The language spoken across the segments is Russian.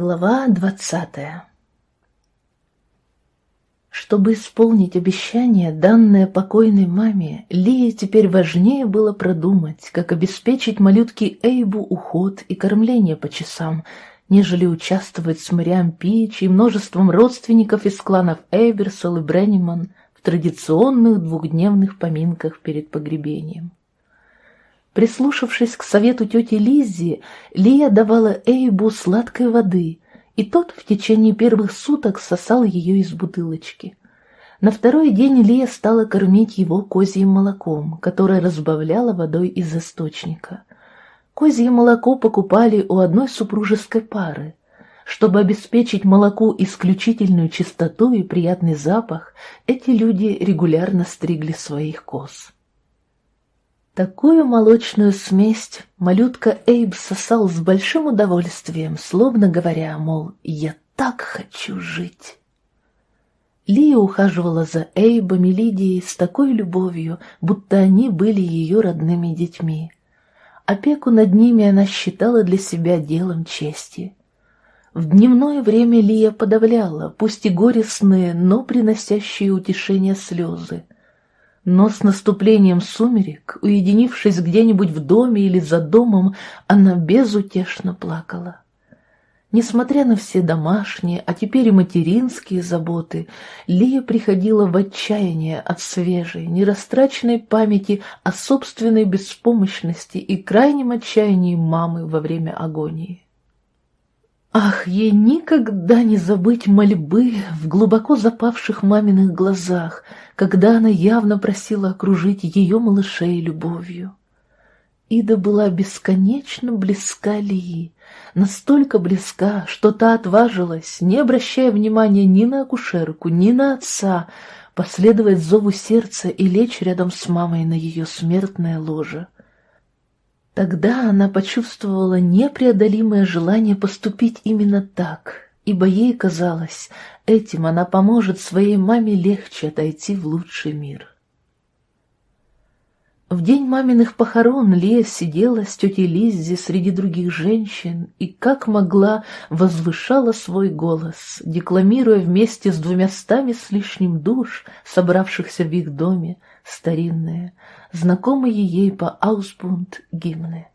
Глава двадцатая Чтобы исполнить обещание, данное покойной маме, Лии теперь важнее было продумать, как обеспечить малютке Эйбу уход и кормление по часам, нежели участвовать с Мариам Пич и множеством родственников из кланов Эйберсол и Бренниман в традиционных двухдневных поминках перед погребением. Прислушавшись к совету тети Лиззи, Лия давала Эйбу сладкой воды, и тот в течение первых суток сосал ее из бутылочки. На второй день Лия стала кормить его козьим молоком, которое разбавляла водой из источника. Козье молоко покупали у одной супружеской пары. Чтобы обеспечить молоку исключительную чистоту и приятный запах, эти люди регулярно стригли своих коз. Такую молочную смесь малютка Эйб сосал с большим удовольствием, словно говоря, мол, «я так хочу жить». Лия ухаживала за Эйбом и Лидией с такой любовью, будто они были ее родными детьми. Опеку над ними она считала для себя делом чести. В дневное время Лия подавляла, пусть и горестные, но приносящие утешение слезы. Но с наступлением сумерек, уединившись где-нибудь в доме или за домом, она безутешно плакала. Несмотря на все домашние, а теперь и материнские заботы, Лия приходила в отчаяние от свежей, нерастраченной памяти о собственной беспомощности и крайнем отчаянии мамы во время агонии. Ах, ей никогда не забыть мольбы в глубоко запавших маминых глазах, когда она явно просила окружить ее малышей любовью. Ида была бесконечно близка Лии, настолько близка, что та отважилась, не обращая внимания ни на акушерку, ни на отца, последовать зову сердца и лечь рядом с мамой на ее смертное ложе. Тогда она почувствовала непреодолимое желание поступить именно так, ибо ей казалось, этим она поможет своей маме легче отойти в лучший мир. В день маминых похорон Лия сидела с тетей Лиззи среди других женщин и, как могла, возвышала свой голос, декламируя вместе с двумястами с лишним душ, собравшихся в их доме, старинные, знакомые ей по Аусбунд гимны.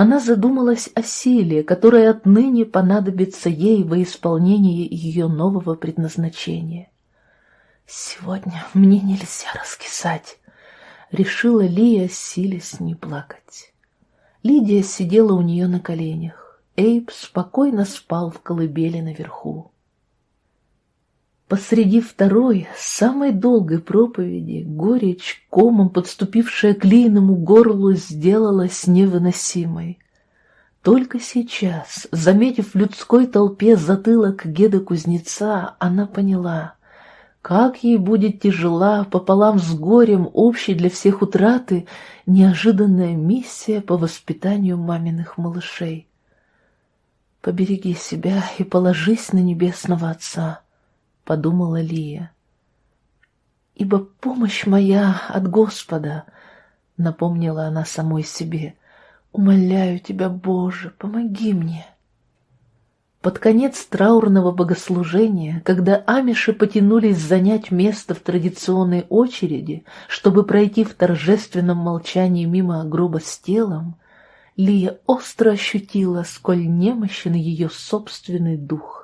Она задумалась о силе, которая отныне понадобится ей во исполнении ее нового предназначения. «Сегодня мне нельзя раскисать», решила Лия, силясь не плакать. Лидия сидела у нее на коленях. Эйб спокойно спал в колыбели наверху. Посреди второй, самой долгой проповеди, горечь, комом подступившая к Лийному горлу, сделалась невыносимой. Только сейчас, заметив в людской толпе затылок Геда Кузнеца, она поняла — как ей будет тяжела пополам с горем общей для всех утраты неожиданная миссия по воспитанию маминых малышей. «Побереги себя и положись на небесного Отца», — подумала Лия. «Ибо помощь моя от Господа», — напомнила она самой себе. «Умоляю тебя, Боже, помоги мне». Под конец траурного богослужения, когда амиши потянулись занять место в традиционной очереди, чтобы пройти в торжественном молчании мимо гроба с телом, Лия остро ощутила, сколь немощен ее собственный дух.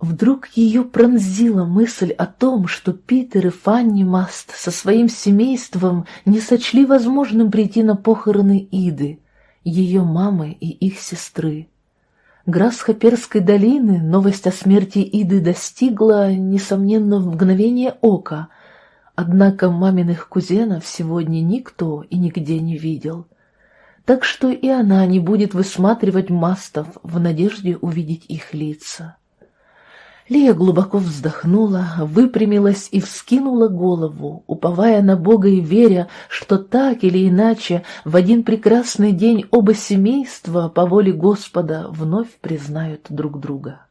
Вдруг ее пронзила мысль о том, что Питер и Фанни Маст со своим семейством не сочли возможным прийти на похороны Иды, ее мамы и их сестры. Грасхоперской долины новость о смерти Иды достигла, несомненно, в мгновение ока, однако маминых кузенов сегодня никто и нигде не видел. Так что и она не будет высматривать мастов в надежде увидеть их лица. Лия глубоко вздохнула, выпрямилась и вскинула голову, уповая на Бога и веря, что так или иначе в один прекрасный день оба семейства по воле Господа вновь признают друг друга.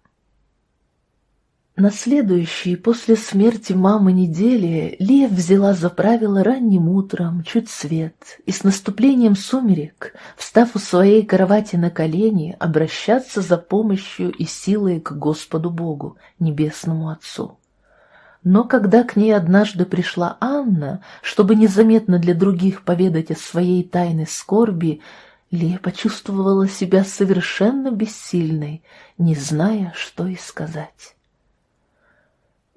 На следующей, после смерти мамы недели, Лия взяла за правило ранним утром, чуть свет, и с наступлением сумерек, встав у своей кровати на колени, обращаться за помощью и силой к Господу Богу, Небесному Отцу. Но когда к ней однажды пришла Анна, чтобы незаметно для других поведать о своей тайной скорби, Лия почувствовала себя совершенно бессильной, не зная, что и сказать.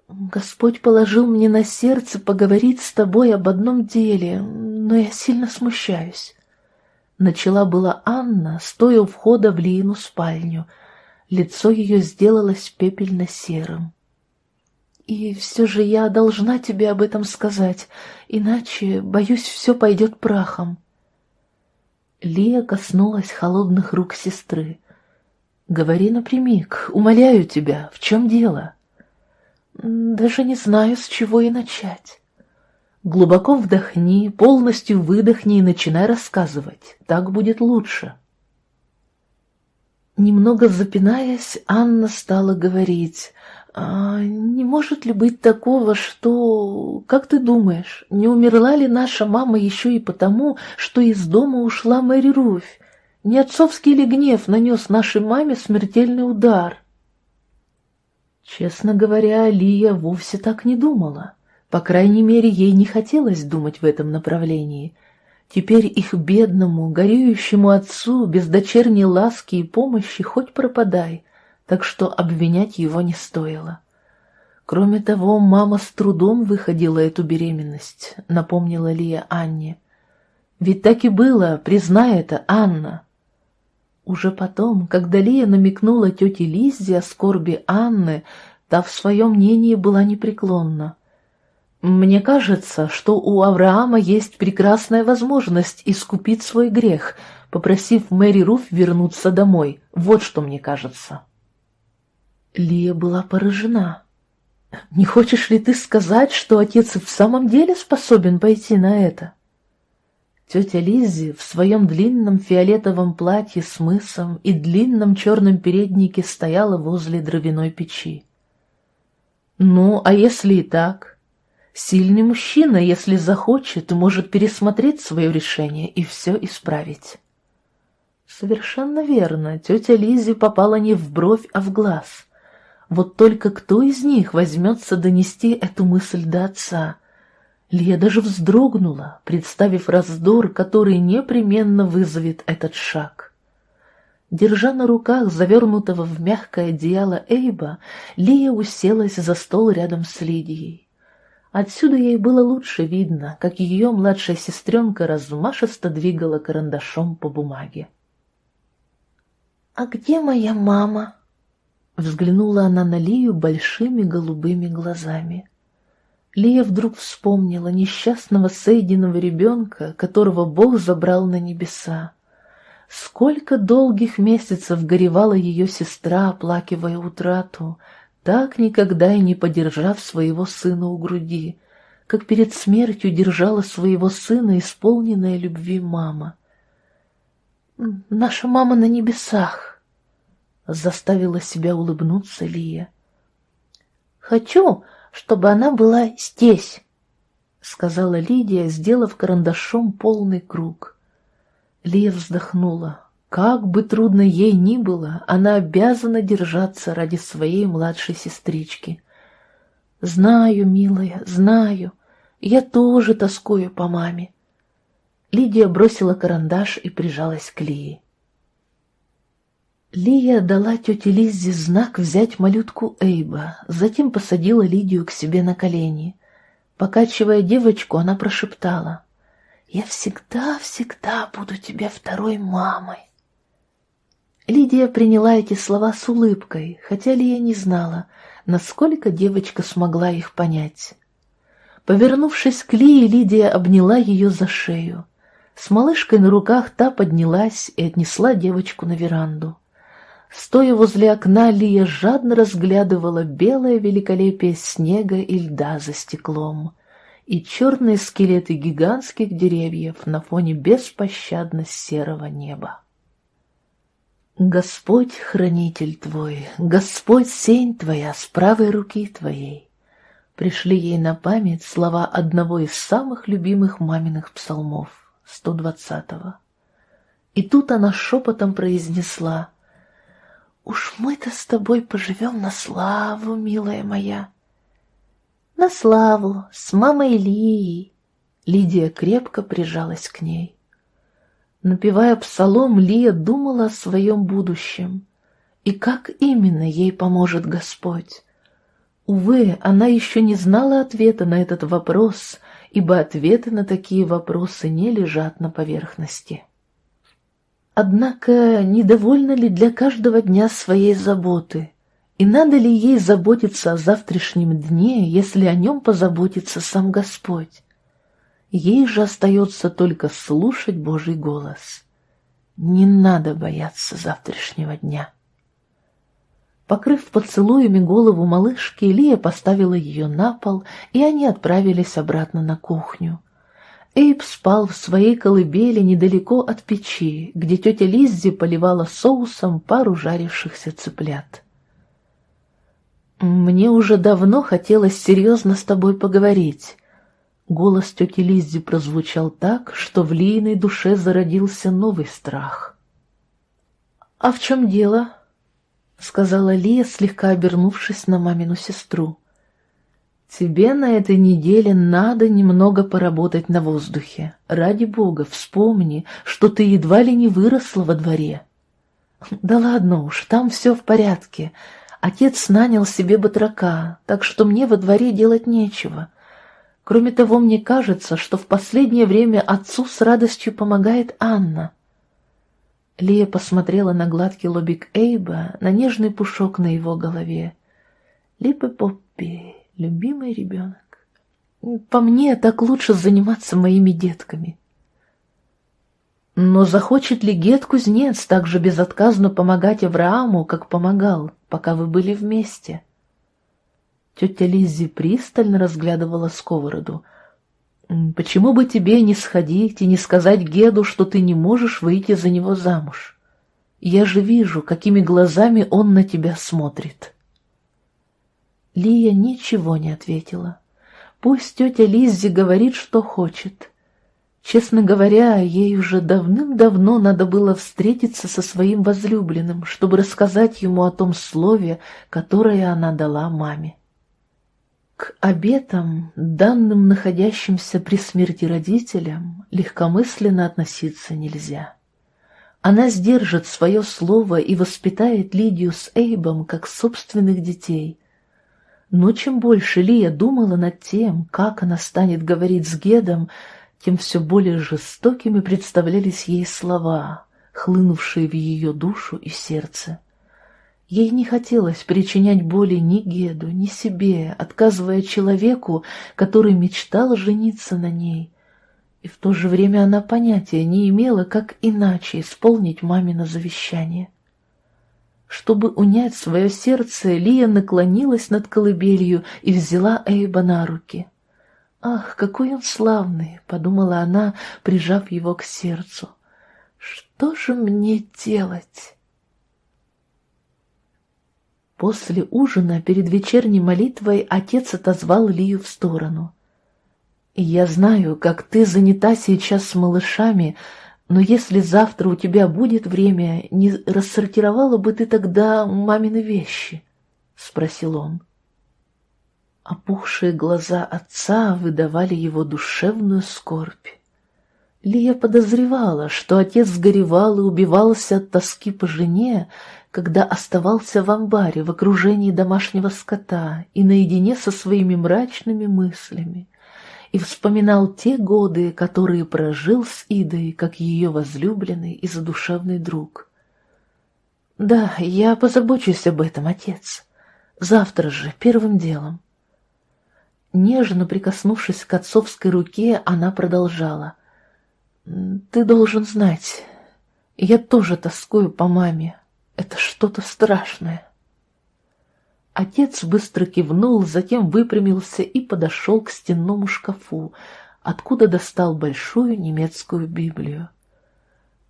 Господь положил мне на сердце поговорить с тобой об одном деле, но я сильно смущаюсь. Начала была Анна, стоя у входа в Лиину спальню. Лицо ее сделалось пепельно-серым. И все же я должна тебе об этом сказать, иначе, боюсь, все пойдет прахом. Лия коснулась холодных рук сестры. «Говори напрямик, умоляю тебя, в чем дело?» Даже не знаю, с чего и начать. Глубоко вдохни, полностью выдохни и начинай рассказывать. Так будет лучше. Немного запинаясь, Анна стала говорить. «А не может ли быть такого, что... Как ты думаешь, не умерла ли наша мама еще и потому, что из дома ушла Мэри Руфь? Не отцовский ли гнев нанес нашей маме смертельный удар?» Честно говоря, Алия вовсе так не думала. По крайней мере, ей не хотелось думать в этом направлении. Теперь их бедному, горюющему отцу без дочерней ласки и помощи хоть пропадай, так что обвинять его не стоило. Кроме того, мама с трудом выходила эту беременность, напомнила Лия Анне. Ведь так и было, признай это, Анна. Уже потом, когда Лия намекнула тете Лиззе о скорби Анны, та в своем мнении была непреклонна. «Мне кажется, что у Авраама есть прекрасная возможность искупить свой грех, попросив Мэри Руф вернуться домой. Вот что мне кажется». Лия была поражена. «Не хочешь ли ты сказать, что отец в самом деле способен пойти на это?» Тетя Лиззи в своем длинном фиолетовом платье с мысом и длинном черном переднике стояла возле дровяной печи. Ну, а если и так? Сильный мужчина, если захочет, может пересмотреть свое решение и все исправить. Совершенно верно, тетя Лиззи попала не в бровь, а в глаз. Вот только кто из них возьмется донести эту мысль до отца — Лия даже вздрогнула, представив раздор, который непременно вызовет этот шаг. Держа на руках завернутого в мягкое одеяло Эйба, Лия уселась за стол рядом с Лидией. Отсюда ей было лучше видно, как ее младшая сестренка размашисто двигала карандашом по бумаге. «А где моя мама?» Взглянула она на Лию большими голубыми глазами. Лия вдруг вспомнила несчастного Сейдиного ребенка, которого Бог забрал на небеса. Сколько долгих месяцев горевала ее сестра, оплакивая утрату, так никогда и не подержав своего сына у груди, как перед смертью держала своего сына, исполненная любви мама. «Наша мама на небесах», — заставила себя улыбнуться Лия. «Хочу, чтобы она была здесь», — сказала Лидия, сделав карандашом полный круг. Лия вздохнула. Как бы трудно ей ни было, она обязана держаться ради своей младшей сестрички. «Знаю, милая, знаю. Я тоже тоскую по маме». Лидия бросила карандаш и прижалась к Лии. Лия дала тете Лиззе знак взять малютку Эйба, затем посадила Лидию к себе на колени. Покачивая девочку, она прошептала, «Я всегда-всегда буду тебе второй мамой». Лидия приняла эти слова с улыбкой, хотя Лия не знала, насколько девочка смогла их понять. Повернувшись к Лии, Лидия обняла ее за шею. С малышкой на руках та поднялась и отнесла девочку на веранду. Стоя возле окна, Лия жадно разглядывала белое великолепие снега и льда за стеклом и черные скелеты гигантских деревьев на фоне беспощадно серого неба. Господь хранитель твой, Господь сень твоя с правой руки твоей. Пришли ей на память слова одного из самых любимых маминых псалмов, 120-го. И тут она шепотом произнесла «Уж мы-то с тобой поживем на славу, милая моя». «На славу, с мамой Лией». Лидия крепко прижалась к ней. Напевая псалом, Лия думала о своем будущем. И как именно ей поможет Господь? Увы, она еще не знала ответа на этот вопрос, ибо ответы на такие вопросы не лежат на поверхности. Однако, недовольна ли для каждого дня своей заботы? И надо ли ей заботиться о завтрашнем дне, если о нем позаботится сам Господь? Ей же остается только слушать Божий голос. Не надо бояться завтрашнего дня. Покрыв поцелуями голову малышки, Лия поставила ее на пол, и они отправились обратно на кухню. Эйб спал в своей колыбели недалеко от печи, где тетя Лиззи поливала соусом пару жарившихся цыплят. «Мне уже давно хотелось серьезно с тобой поговорить», Голос тети Лиззи прозвучал так, что в Лииной душе зародился новый страх. «А в чем дело?» — сказала Лия, слегка обернувшись на мамину сестру. «Тебе на этой неделе надо немного поработать на воздухе. Ради бога, вспомни, что ты едва ли не выросла во дворе». «Да ладно уж, там все в порядке. Отец нанял себе батрака, так что мне во дворе делать нечего. Кроме того, мне кажется, что в последнее время отцу с радостью помогает Анна. Лия посмотрела на гладкий лобик Эйба, на нежный пушок на его голове. Липы Поппи, любимый ребенок. По мне, так лучше заниматься моими детками. Но захочет ли Гет-кузнец так же безотказно помогать Аврааму, как помогал, пока вы были вместе? — Тетя Лиззи пристально разглядывала сковороду. «Почему бы тебе не сходить и не сказать Геду, что ты не можешь выйти за него замуж? Я же вижу, какими глазами он на тебя смотрит». Лия ничего не ответила. Пусть тетя Лиззи говорит, что хочет. Честно говоря, ей уже давным-давно надо было встретиться со своим возлюбленным, чтобы рассказать ему о том слове, которое она дала маме. К обетам, данным находящимся при смерти родителям, легкомысленно относиться нельзя. Она сдержит свое слово и воспитает Лидию с Эйбом как собственных детей. Но чем больше Лия думала над тем, как она станет говорить с Гедом, тем все более жестокими представлялись ей слова, хлынувшие в ее душу и сердце. Ей не хотелось причинять боли ни Геду, ни себе, отказывая человеку, который мечтал жениться на ней. И в то же время она понятия не имела, как иначе исполнить мамино завещание. Чтобы унять свое сердце, Лия наклонилась над колыбелью и взяла Эйба на руки. «Ах, какой он славный!» — подумала она, прижав его к сердцу. «Что же мне делать?» После ужина, перед вечерней молитвой, отец отозвал Лию в сторону. «Я знаю, как ты занята сейчас с малышами, но если завтра у тебя будет время, не рассортировала бы ты тогда мамины вещи?» — спросил он. Опухшие глаза отца выдавали его душевную скорбь. Лия подозревала, что отец сгоревал и убивался от тоски по жене, когда оставался в амбаре в окружении домашнего скота и наедине со своими мрачными мыслями, и вспоминал те годы, которые прожил с Идой, как ее возлюбленный и задушевный друг. «Да, я позабочусь об этом, отец. Завтра же, первым делом». Нежно прикоснувшись к отцовской руке, она продолжала. «Ты должен знать, я тоже тоскую по маме, это что-то страшное. Отец быстро кивнул, затем выпрямился и подошел к стенному шкафу, откуда достал большую немецкую Библию.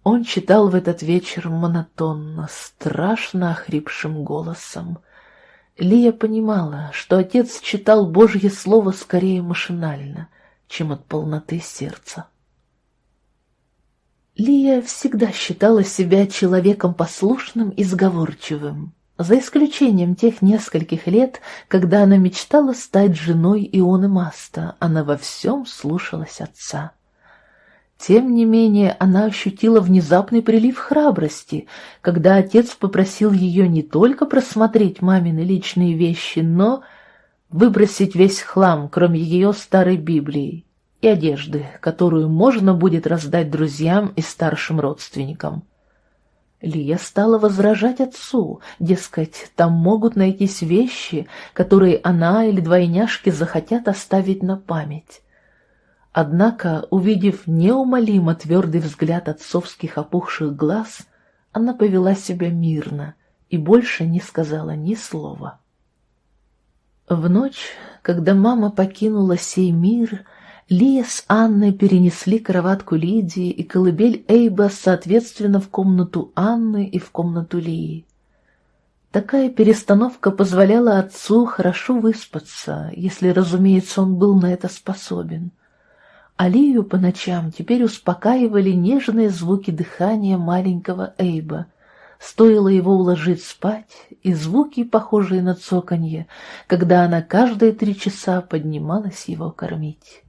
Он читал в этот вечер монотонно, страшно охрипшим голосом. Лия понимала, что отец читал Божье Слово скорее машинально, чем от полноты сердца. Лия всегда считала себя человеком послушным и сговорчивым, за исключением тех нескольких лет, когда она мечтала стать женой Ионы Маста, она во всем слушалась отца. Тем не менее, она ощутила внезапный прилив храбрости, когда отец попросил ее не только просмотреть мамины личные вещи, но выбросить весь хлам, кроме ее старой Библии и одежды, которую можно будет раздать друзьям и старшим родственникам. Лия стала возражать отцу, дескать, там могут найтись вещи, которые она или двойняшки захотят оставить на память. Однако, увидев неумолимо твердый взгляд отцовских опухших глаз, она повела себя мирно и больше не сказала ни слова. В ночь, когда мама покинула сей мир, Лия с Анной перенесли кроватку Лидии и колыбель Эйба соответственно в комнату Анны и в комнату Лии. Такая перестановка позволяла отцу хорошо выспаться, если, разумеется, он был на это способен. Алию по ночам теперь успокаивали нежные звуки дыхания маленького Эйба. Стоило его уложить спать, и звуки, похожие на цоканье, когда она каждые три часа поднималась его кормить.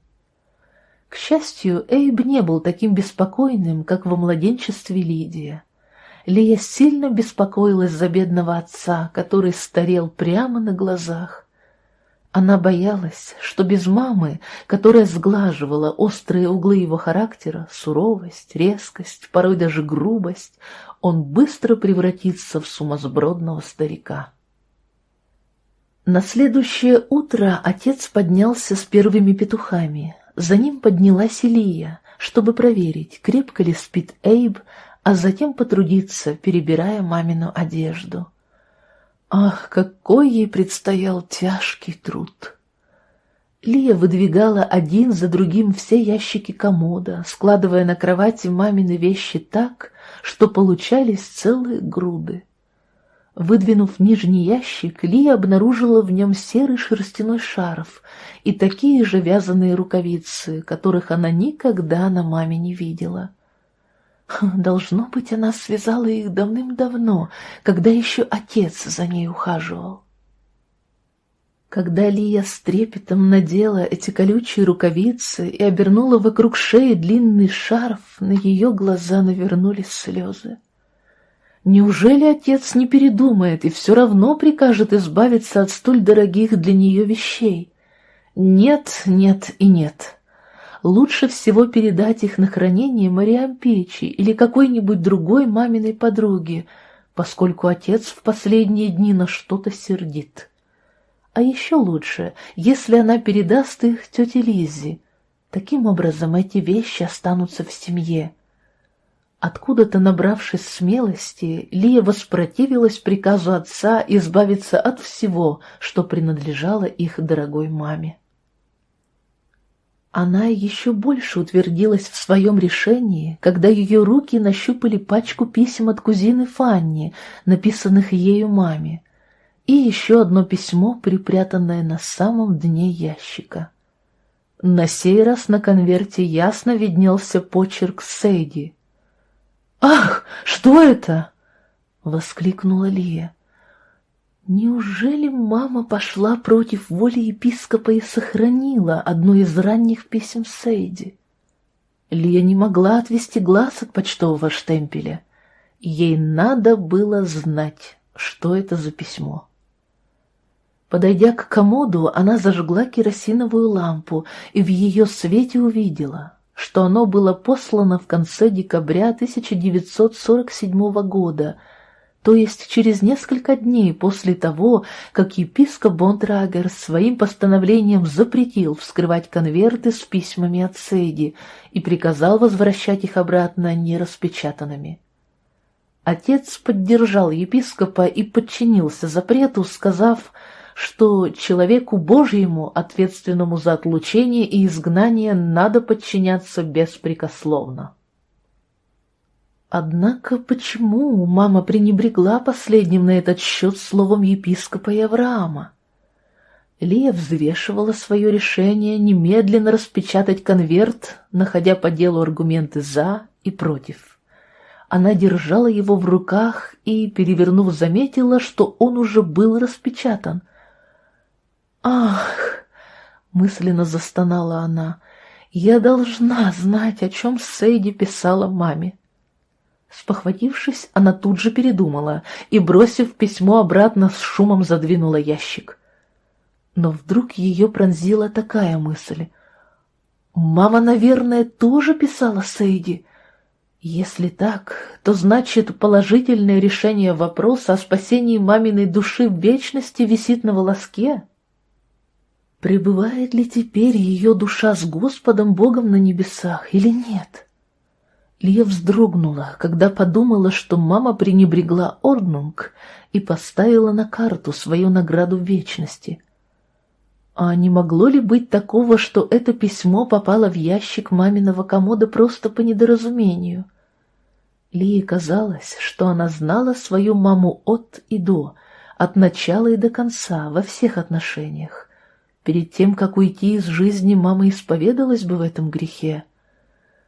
К счастью, Эйб не был таким беспокойным, как во младенчестве Лидия. Лия сильно беспокоилась за бедного отца, который старел прямо на глазах. Она боялась, что без мамы, которая сглаживала острые углы его характера, суровость, резкость, порой даже грубость, он быстро превратится в сумасбродного старика. На следующее утро отец поднялся с первыми петухами. За ним поднялась Илия, чтобы проверить, крепко ли спит Эйб, а затем потрудиться, перебирая мамину одежду. Ах, какой ей предстоял тяжкий труд! Лия выдвигала один за другим все ящики комода, складывая на кровати мамины вещи так, что получались целые груды. Выдвинув нижний ящик, Лия обнаружила в нем серый шерстяной шарф и такие же вязаные рукавицы, которых она никогда на маме не видела. Должно быть, она связала их давным-давно, когда еще отец за ней ухаживал. Когда Лия с трепетом надела эти колючие рукавицы и обернула вокруг шеи длинный шарф, на ее глаза навернулись слезы. Неужели отец не передумает и все равно прикажет избавиться от столь дорогих для нее вещей? Нет, нет и нет лучше всего передать их на хранение Мариам Печи или какой-нибудь другой маминой подруге, поскольку отец в последние дни на что-то сердит. А еще лучше, если она передаст их тете Лиззи. Таким образом, эти вещи останутся в семье. Откуда-то набравшись смелости, Лия воспротивилась приказу отца избавиться от всего, что принадлежало их дорогой маме. Она еще больше утвердилась в своем решении, когда ее руки нащупали пачку писем от кузины Фанни, написанных ею маме, и еще одно письмо, припрятанное на самом дне ящика. На сей раз на конверте ясно виднелся почерк Сейди. «Ах, что это?» — воскликнула Лия. Неужели мама пошла против воли епископа и сохранила одно из ранних писем Сейди? Лия не могла отвести глаз от почтового штемпеля. Ей надо было знать, что это за письмо. Подойдя к комоду, она зажгла керосиновую лампу и в ее свете увидела, что оно было послано в конце декабря 1947 года — то есть через несколько дней после того, как епископ Бонтрагер своим постановлением запретил вскрывать конверты с письмами от Сейди и приказал возвращать их обратно нераспечатанными. Отец поддержал епископа и подчинился запрету, сказав, что человеку Божьему, ответственному за отлучение и изгнание, надо подчиняться беспрекословно. Однако почему мама пренебрегла последним на этот счет словом епископа и Авраама? Лия взвешивала свое решение немедленно распечатать конверт, находя по делу аргументы «за» и «против». Она держала его в руках и, перевернув, заметила, что он уже был распечатан. «Ах!» — мысленно застонала она. «Я должна знать, о чем Сейди писала маме». Спохватившись, она тут же передумала и, бросив письмо обратно, с шумом задвинула ящик. Но вдруг ее пронзила такая мысль. «Мама, наверное, тоже писала Сейди?» Если так, то значит положительное решение вопроса о спасении маминой души в вечности висит на волоске? Пребывает ли теперь ее душа с Господом Богом на небесах или нет? Лия вздрогнула, когда подумала, что мама пренебрегла Орнунг и поставила на карту свою награду вечности. А не могло ли быть такого, что это письмо попало в ящик маминого комода просто по недоразумению? Лии казалось, что она знала свою маму от и до, от начала и до конца, во всех отношениях. Перед тем, как уйти из жизни, мама исповедалась бы в этом грехе.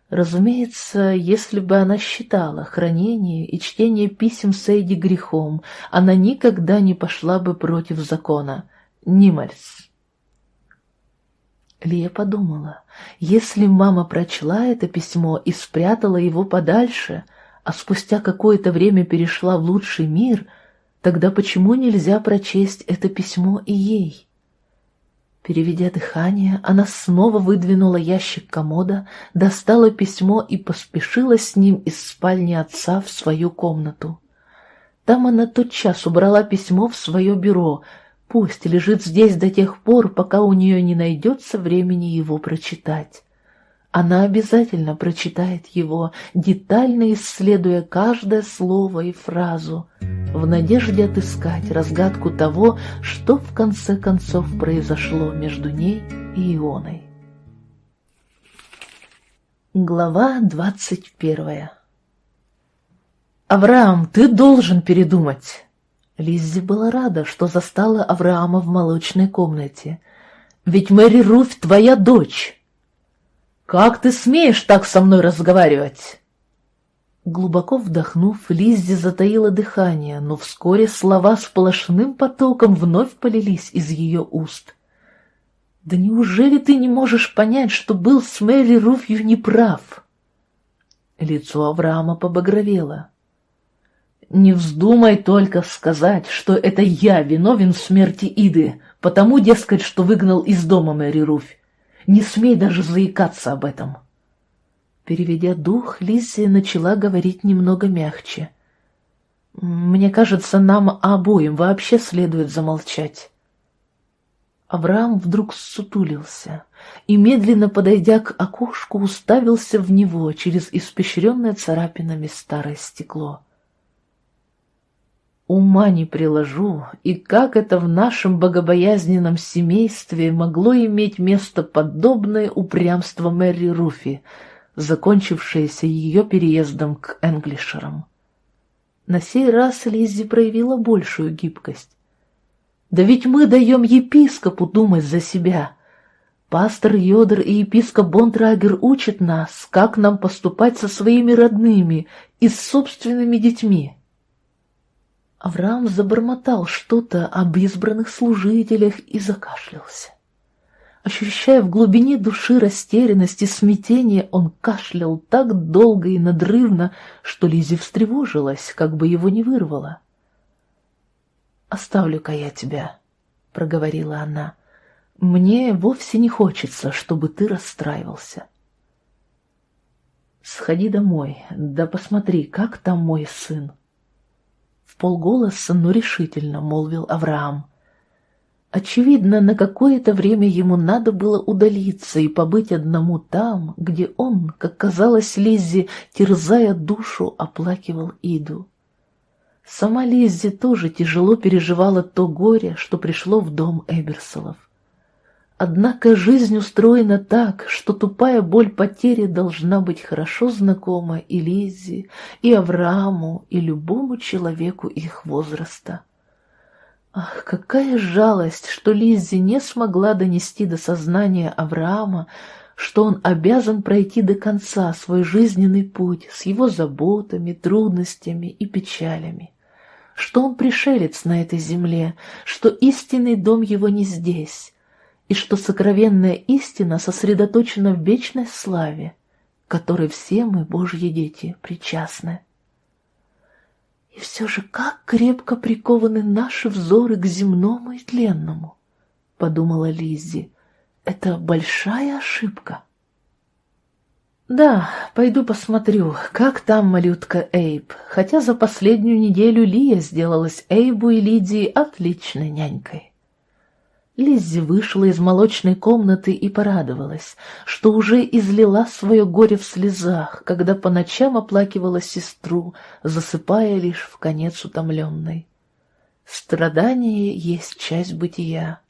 Разумеется, если бы она считала хранение и чтение писем Сейди грехом, она никогда не пошла бы против закона. Нимальс. Лия подумала, если мама прочла это письмо и спрятала его подальше, а спустя какое-то время перешла в лучший мир, тогда почему нельзя прочесть это письмо и ей? Переведя дыхание, она снова выдвинула ящик комода, достала письмо и поспешила с ним из спальни отца в свою комнату. Там она тотчас убрала письмо в свое бюро, пусть лежит здесь до тех пор, пока у нее не найдется времени его прочитать. Она обязательно прочитает его, детально исследуя каждое слово и фразу, в надежде отыскать разгадку того, что в конце концов произошло между ней и Ионой. Глава двадцать первая «Авраам, ты должен передумать!» Лиззи была рада, что застала Авраама в молочной комнате. «Ведь Мэри Руфь твоя дочь!» «Как ты смеешь так со мной разговаривать?» Глубоко вдохнув, Лиззи затаила дыхание, но вскоре слова сплошным потоком вновь полились из ее уст. «Да неужели ты не можешь понять, что был с Мэри Руфью неправ?» Лицо Авраама побагровело. «Не вздумай только сказать, что это я виновен в смерти Иды, потому, дескать, что выгнал из дома Мэри Руфь. Не смей даже заикаться об этом. Переведя дух, Лиззи начала говорить немного мягче. Мне кажется, нам обоим вообще следует замолчать. Авраам вдруг сутулился и, медленно подойдя к окошку, уставился в него через испещренное царапинами старое стекло. Ума не приложу, и как это в нашем богобоязненном семействе могло иметь место подобное упрямство Мэри Руфи, закончившееся ее переездом к Энглишерам. На сей раз Лиззи проявила большую гибкость. «Да ведь мы даем епископу думать за себя. Пастор Йодер и епископ Бонтрагер учат нас, как нам поступать со своими родными и с собственными детьми». Авраам забормотал что-то об избранных служителях и закашлялся. Ощущая в глубине души растерянность и смятение, он кашлял так долго и надрывно, что Лизи встревожилась, как бы его не вырвало. «Оставлю-ка я тебя», — проговорила она. «Мне вовсе не хочется, чтобы ты расстраивался». «Сходи домой, да посмотри, как там мой сын», в полголоса, но решительно молвил Авраам. Очевидно, на какое-то время ему надо было удалиться и побыть одному там, где он, как казалось Лиззи, терзая душу, оплакивал Иду. Сама Лиззи тоже тяжело переживала то горе, что пришло в дом Эберсолов. Однако жизнь устроена так, что тупая боль потери должна быть хорошо знакома и Лизе, и Аврааму, и любому человеку их возраста. Ах, какая жалость, что Лиззи не смогла донести до сознания Авраама, что он обязан пройти до конца свой жизненный путь с его заботами, трудностями и печалями, что он пришелец на этой земле, что истинный дом его не здесь, и что сокровенная истина сосредоточена в вечной славе, которой все мы, Божьи дети, причастны. И все же как крепко прикованы наши взоры к земному и тленному, — подумала Лиззи. Это большая ошибка. Да, пойду посмотрю, как там малютка Эйб, хотя за последнюю неделю Лия сделалась Эйбу и Лидии отличной нянькой. Лиззи вышла из молочной комнаты и порадовалась, что уже излила свое горе в слезах, когда по ночам оплакивала сестру, засыпая лишь в конец утомленной. Страдание есть часть бытия.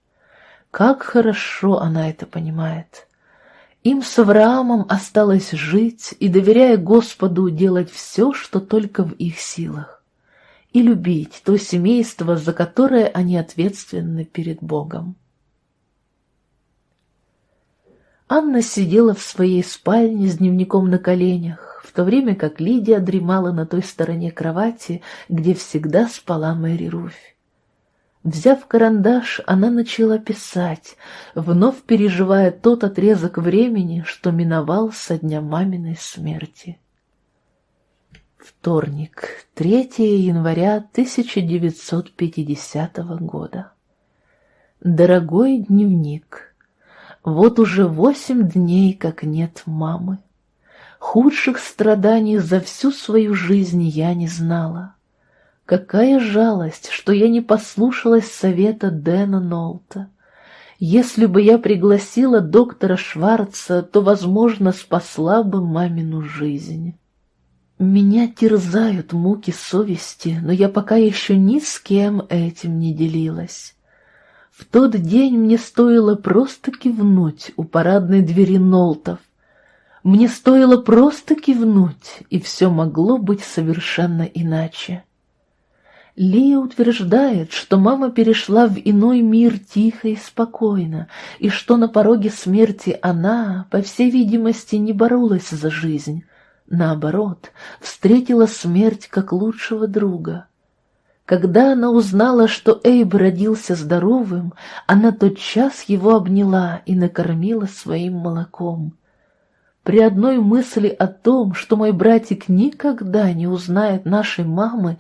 Как хорошо она это понимает. Им с Авраамом осталось жить и, доверяя Господу, делать все, что только в их силах, и любить то семейство, за которое они ответственны перед Богом. Анна сидела в своей спальне с дневником на коленях, в то время как Лидия дремала на той стороне кровати, где всегда спала Мэри Руфь. Взяв карандаш, она начала писать, вновь переживая тот отрезок времени, что миновал со дня маминой смерти. Вторник, 3 января 1950 года. Дорогой дневник, вот уже восемь дней, как нет мамы. Худших страданий за всю свою жизнь я не знала. Какая жалость, что я не послушалась совета Дэна Нолта. Если бы я пригласила доктора Шварца, то, возможно, спасла бы мамину жизнь. Меня терзают муки совести, но я пока еще ни с кем этим не делилась. В тот день мне стоило просто кивнуть у парадной двери Нолтов. Мне стоило просто кивнуть, и все могло быть совершенно иначе. Лия утверждает, что мама перешла в иной мир тихо и спокойно, и что на пороге смерти она, по всей видимости, не боролась за жизнь. Наоборот, встретила смерть как лучшего друга. Когда она узнала, что Эйб родился здоровым, она тотчас его обняла и накормила своим молоком. При одной мысли о том, что мой братик никогда не узнает нашей мамы,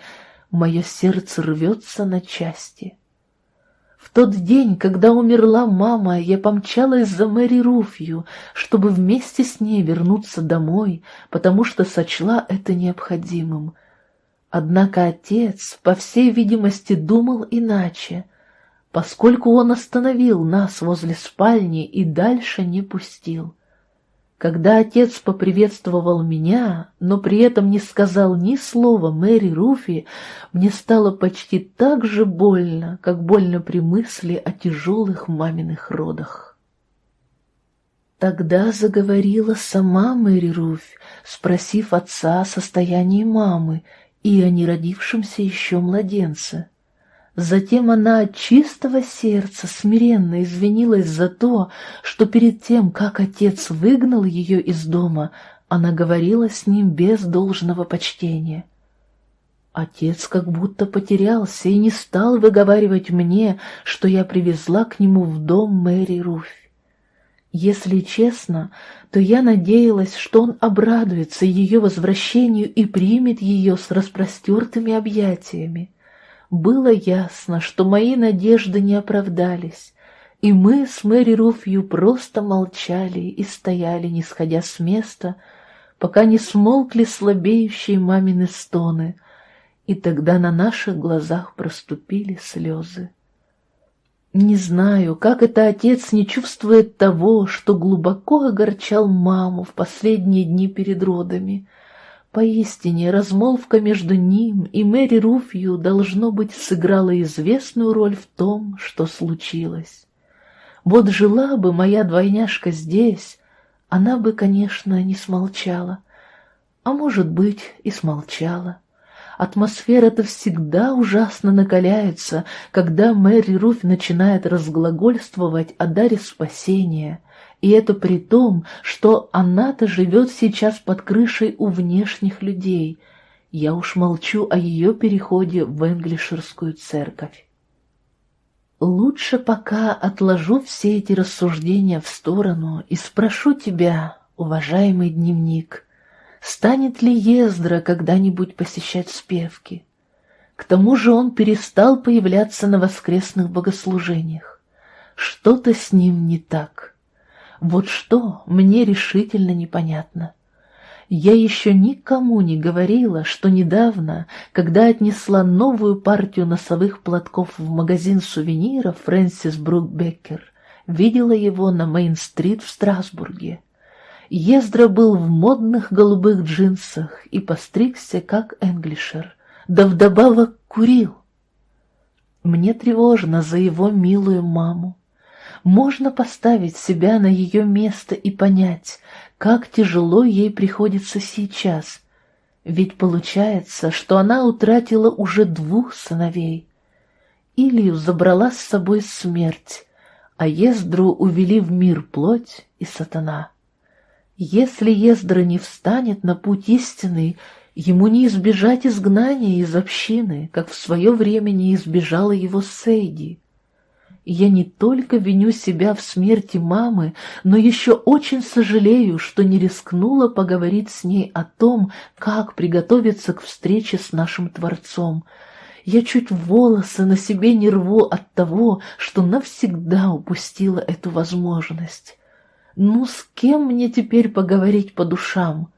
мое сердце рвется на части. В тот день, когда умерла мама, я помчалась за Мэри Руфью, чтобы вместе с ней вернуться домой, потому что сочла это необходимым — Однако отец, по всей видимости, думал иначе, поскольку он остановил нас возле спальни и дальше не пустил. Когда отец поприветствовал меня, но при этом не сказал ни слова Мэри Руфи, мне стало почти так же больно, как больно при мысли о тяжелых маминых родах. Тогда заговорила сама Мэри Руфь, спросив отца о состоянии мамы, и о неродившемся еще младенце. Затем она от чистого сердца смиренно извинилась за то, что перед тем, как отец выгнал ее из дома, она говорила с ним без должного почтения. Отец как будто потерялся и не стал выговаривать мне, что я привезла к нему в дом Мэри Руфь. Если честно, то я надеялась, что он обрадуется ее возвращению и примет ее с распростертыми объятиями. Было ясно, что мои надежды не оправдались, и мы с Мэри Руфью просто молчали и стояли, не сходя с места, пока не смолкли слабеющие мамины стоны, и тогда на наших глазах проступили слезы. Не знаю, как это отец не чувствует того, что глубоко огорчал маму в последние дни перед родами. Поистине, размолвка между ним и Мэри Руфью, должно быть, сыграла известную роль в том, что случилось. Вот жила бы моя двойняшка здесь, она бы, конечно, не смолчала. А может быть, и смолчала. Атмосфера-то всегда ужасно накаляется, когда Мэри Руф начинает разглагольствовать о даре спасения, и это при том, что она-то живет сейчас под крышей у внешних людей. Я уж молчу о ее переходе в Энглишерскую церковь. Лучше пока отложу все эти рассуждения в сторону и спрошу тебя, уважаемый дневник, станет ли Ездра когда-нибудь посещать спевки? К тому же он перестал появляться на воскресных богослужениях. Что-то с ним не так. Вот что мне решительно непонятно. Я еще никому не говорила, что недавно, когда отнесла новую партию носовых платков в магазин сувениров Фрэнсис Брукбекер, видела его на Мейн-стрит в Страсбурге. Ездра был в модных голубых джинсах и постригся, как Энглишер, да вдобавок курил. Мне тревожно за его милую маму. Можно поставить себя на ее место и понять, как тяжело ей приходится сейчас, ведь получается, что она утратила уже двух сыновей. Илью забрала с собой смерть, а Ездру увели в мир плоть и сатана. Если Ездра не встанет на путь истинный, ему не избежать изгнания из общины, как в свое время не избежала его Сейди я не только виню себя в смерти мамы, но еще очень сожалею, что не рискнула поговорить с ней о том, как приготовиться к встрече с нашим Творцом. Я чуть волосы на себе не рву от того, что навсегда упустила эту возможность. Ну, с кем мне теперь поговорить по душам?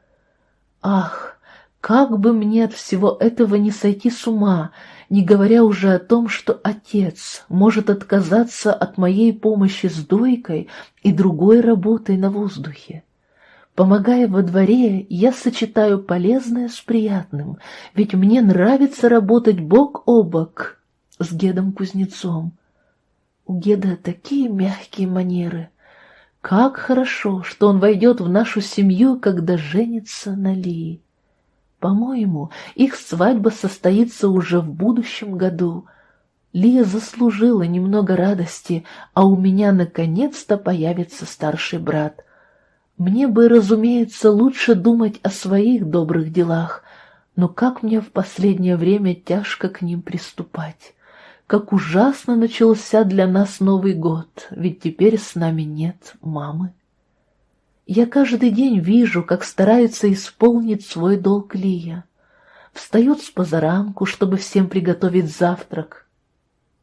Ах, как бы мне от всего этого не сойти с ума, не говоря уже о том, что отец может отказаться от моей помощи с дойкой и другой работой на воздухе. Помогая во дворе, я сочетаю полезное с приятным, ведь мне нравится работать бок о бок с Гедом-кузнецом. У Геда такие мягкие манеры. Как хорошо, что он войдет в нашу семью, когда женится на Лии. По-моему, их свадьба состоится уже в будущем году. Лия заслужила немного радости, а у меня наконец-то появится старший брат. Мне бы, разумеется, лучше думать о своих добрых делах, но как мне в последнее время тяжко к ним приступать. Как ужасно начался для нас Новый год, ведь теперь с нами нет мамы. Я каждый день вижу, как старается исполнить свой долг Лия. Встает с позаранку, чтобы всем приготовить завтрак,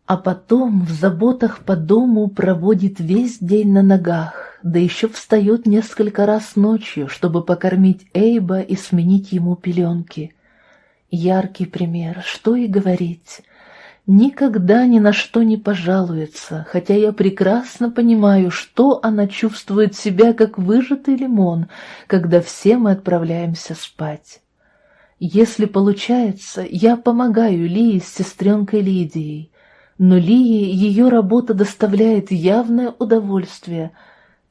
а потом в заботах по дому проводит весь день на ногах, да еще встает несколько раз ночью, чтобы покормить Эйба и сменить ему пеленки. Яркий пример, что и говорить никогда ни на что не пожалуется, хотя я прекрасно понимаю, что она чувствует себя как выжатый лимон, когда все мы отправляемся спать. Если получается, я помогаю Лии с сестренкой Лидией, но Лии ее работа доставляет явное удовольствие,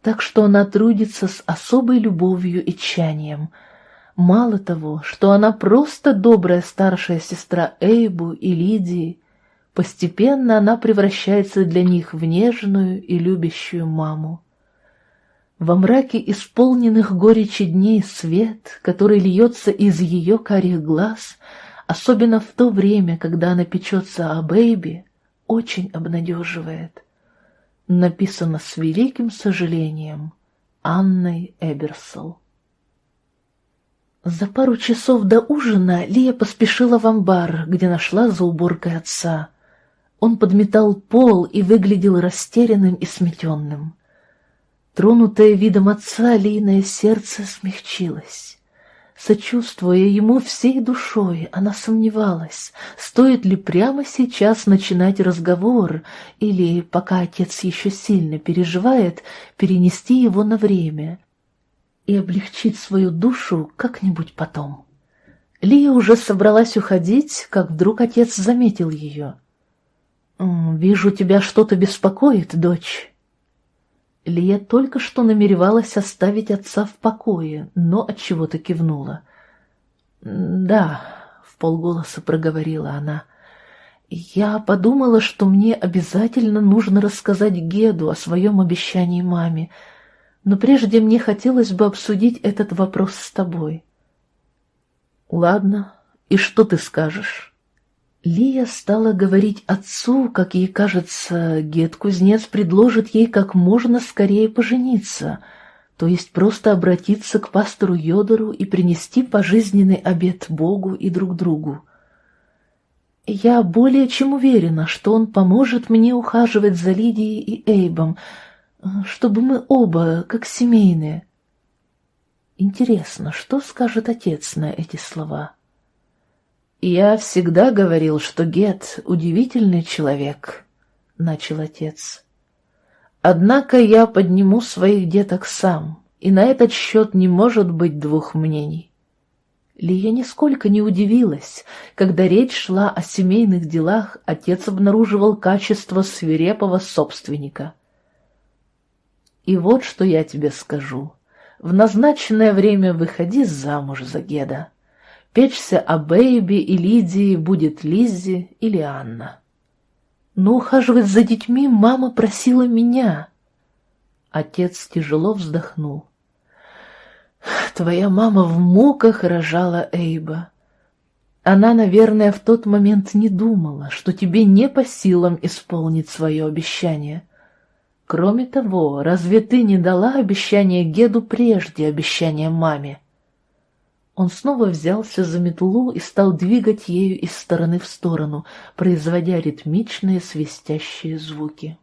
так что она трудится с особой любовью и тщанием. Мало того, что она просто добрая старшая сестра Эйбу и Лидии, Постепенно она превращается для них в нежную и любящую маму. Во мраке исполненных горечи дней свет, который льется из ее карих глаз, особенно в то время, когда она печется о бэйби, очень обнадеживает. Написано с великим сожалением Анной Эберсол. За пару часов до ужина Лия поспешила в амбар, где нашла за уборкой отца — он подметал пол и выглядел растерянным и сметенным. Тронутое видом отца, Линое сердце смягчилось. Сочувствуя ему всей душой, она сомневалась, стоит ли прямо сейчас начинать разговор, или, пока отец еще сильно переживает, перенести его на время и облегчить свою душу как-нибудь потом. Лия уже собралась уходить, как вдруг отец заметил ее — «Вижу, тебя что-то беспокоит, дочь». Лия только что намеревалась оставить отца в покое, но от чего то кивнула. «Да», — в полголоса проговорила она, — «я подумала, что мне обязательно нужно рассказать Геду о своем обещании маме, но прежде мне хотелось бы обсудить этот вопрос с тобой». «Ладно, и что ты скажешь?» Лия стала говорить отцу, как ей кажется, Гет-кузнец предложит ей как можно скорее пожениться, то есть просто обратиться к пастору Йодору и принести пожизненный обет Богу и друг другу. Я более чем уверена, что он поможет мне ухаживать за Лидией и Эйбом, чтобы мы оба, как семейные. Интересно, что скажет отец на эти слова?» «Я всегда говорил, что Гет — удивительный человек», — начал отец. «Однако я подниму своих деток сам, и на этот счет не может быть двух мнений». Лия нисколько не удивилась, когда речь шла о семейных делах, отец обнаруживал качество свирепого собственника. «И вот что я тебе скажу. В назначенное время выходи замуж за Геда». Печься о Бэйби и Лидии будет Лиззи или Анна. Но ухаживать за детьми мама просила меня. Отец тяжело вздохнул. Твоя мама в муках рожала Эйба. Она, наверное, в тот момент не думала, что тебе не по силам исполнить свое обещание. Кроме того, разве ты не дала обещание Геду прежде обещания маме? Он снова взялся за метлу и стал двигать ею из стороны в сторону, производя ритмичные свистящие звуки.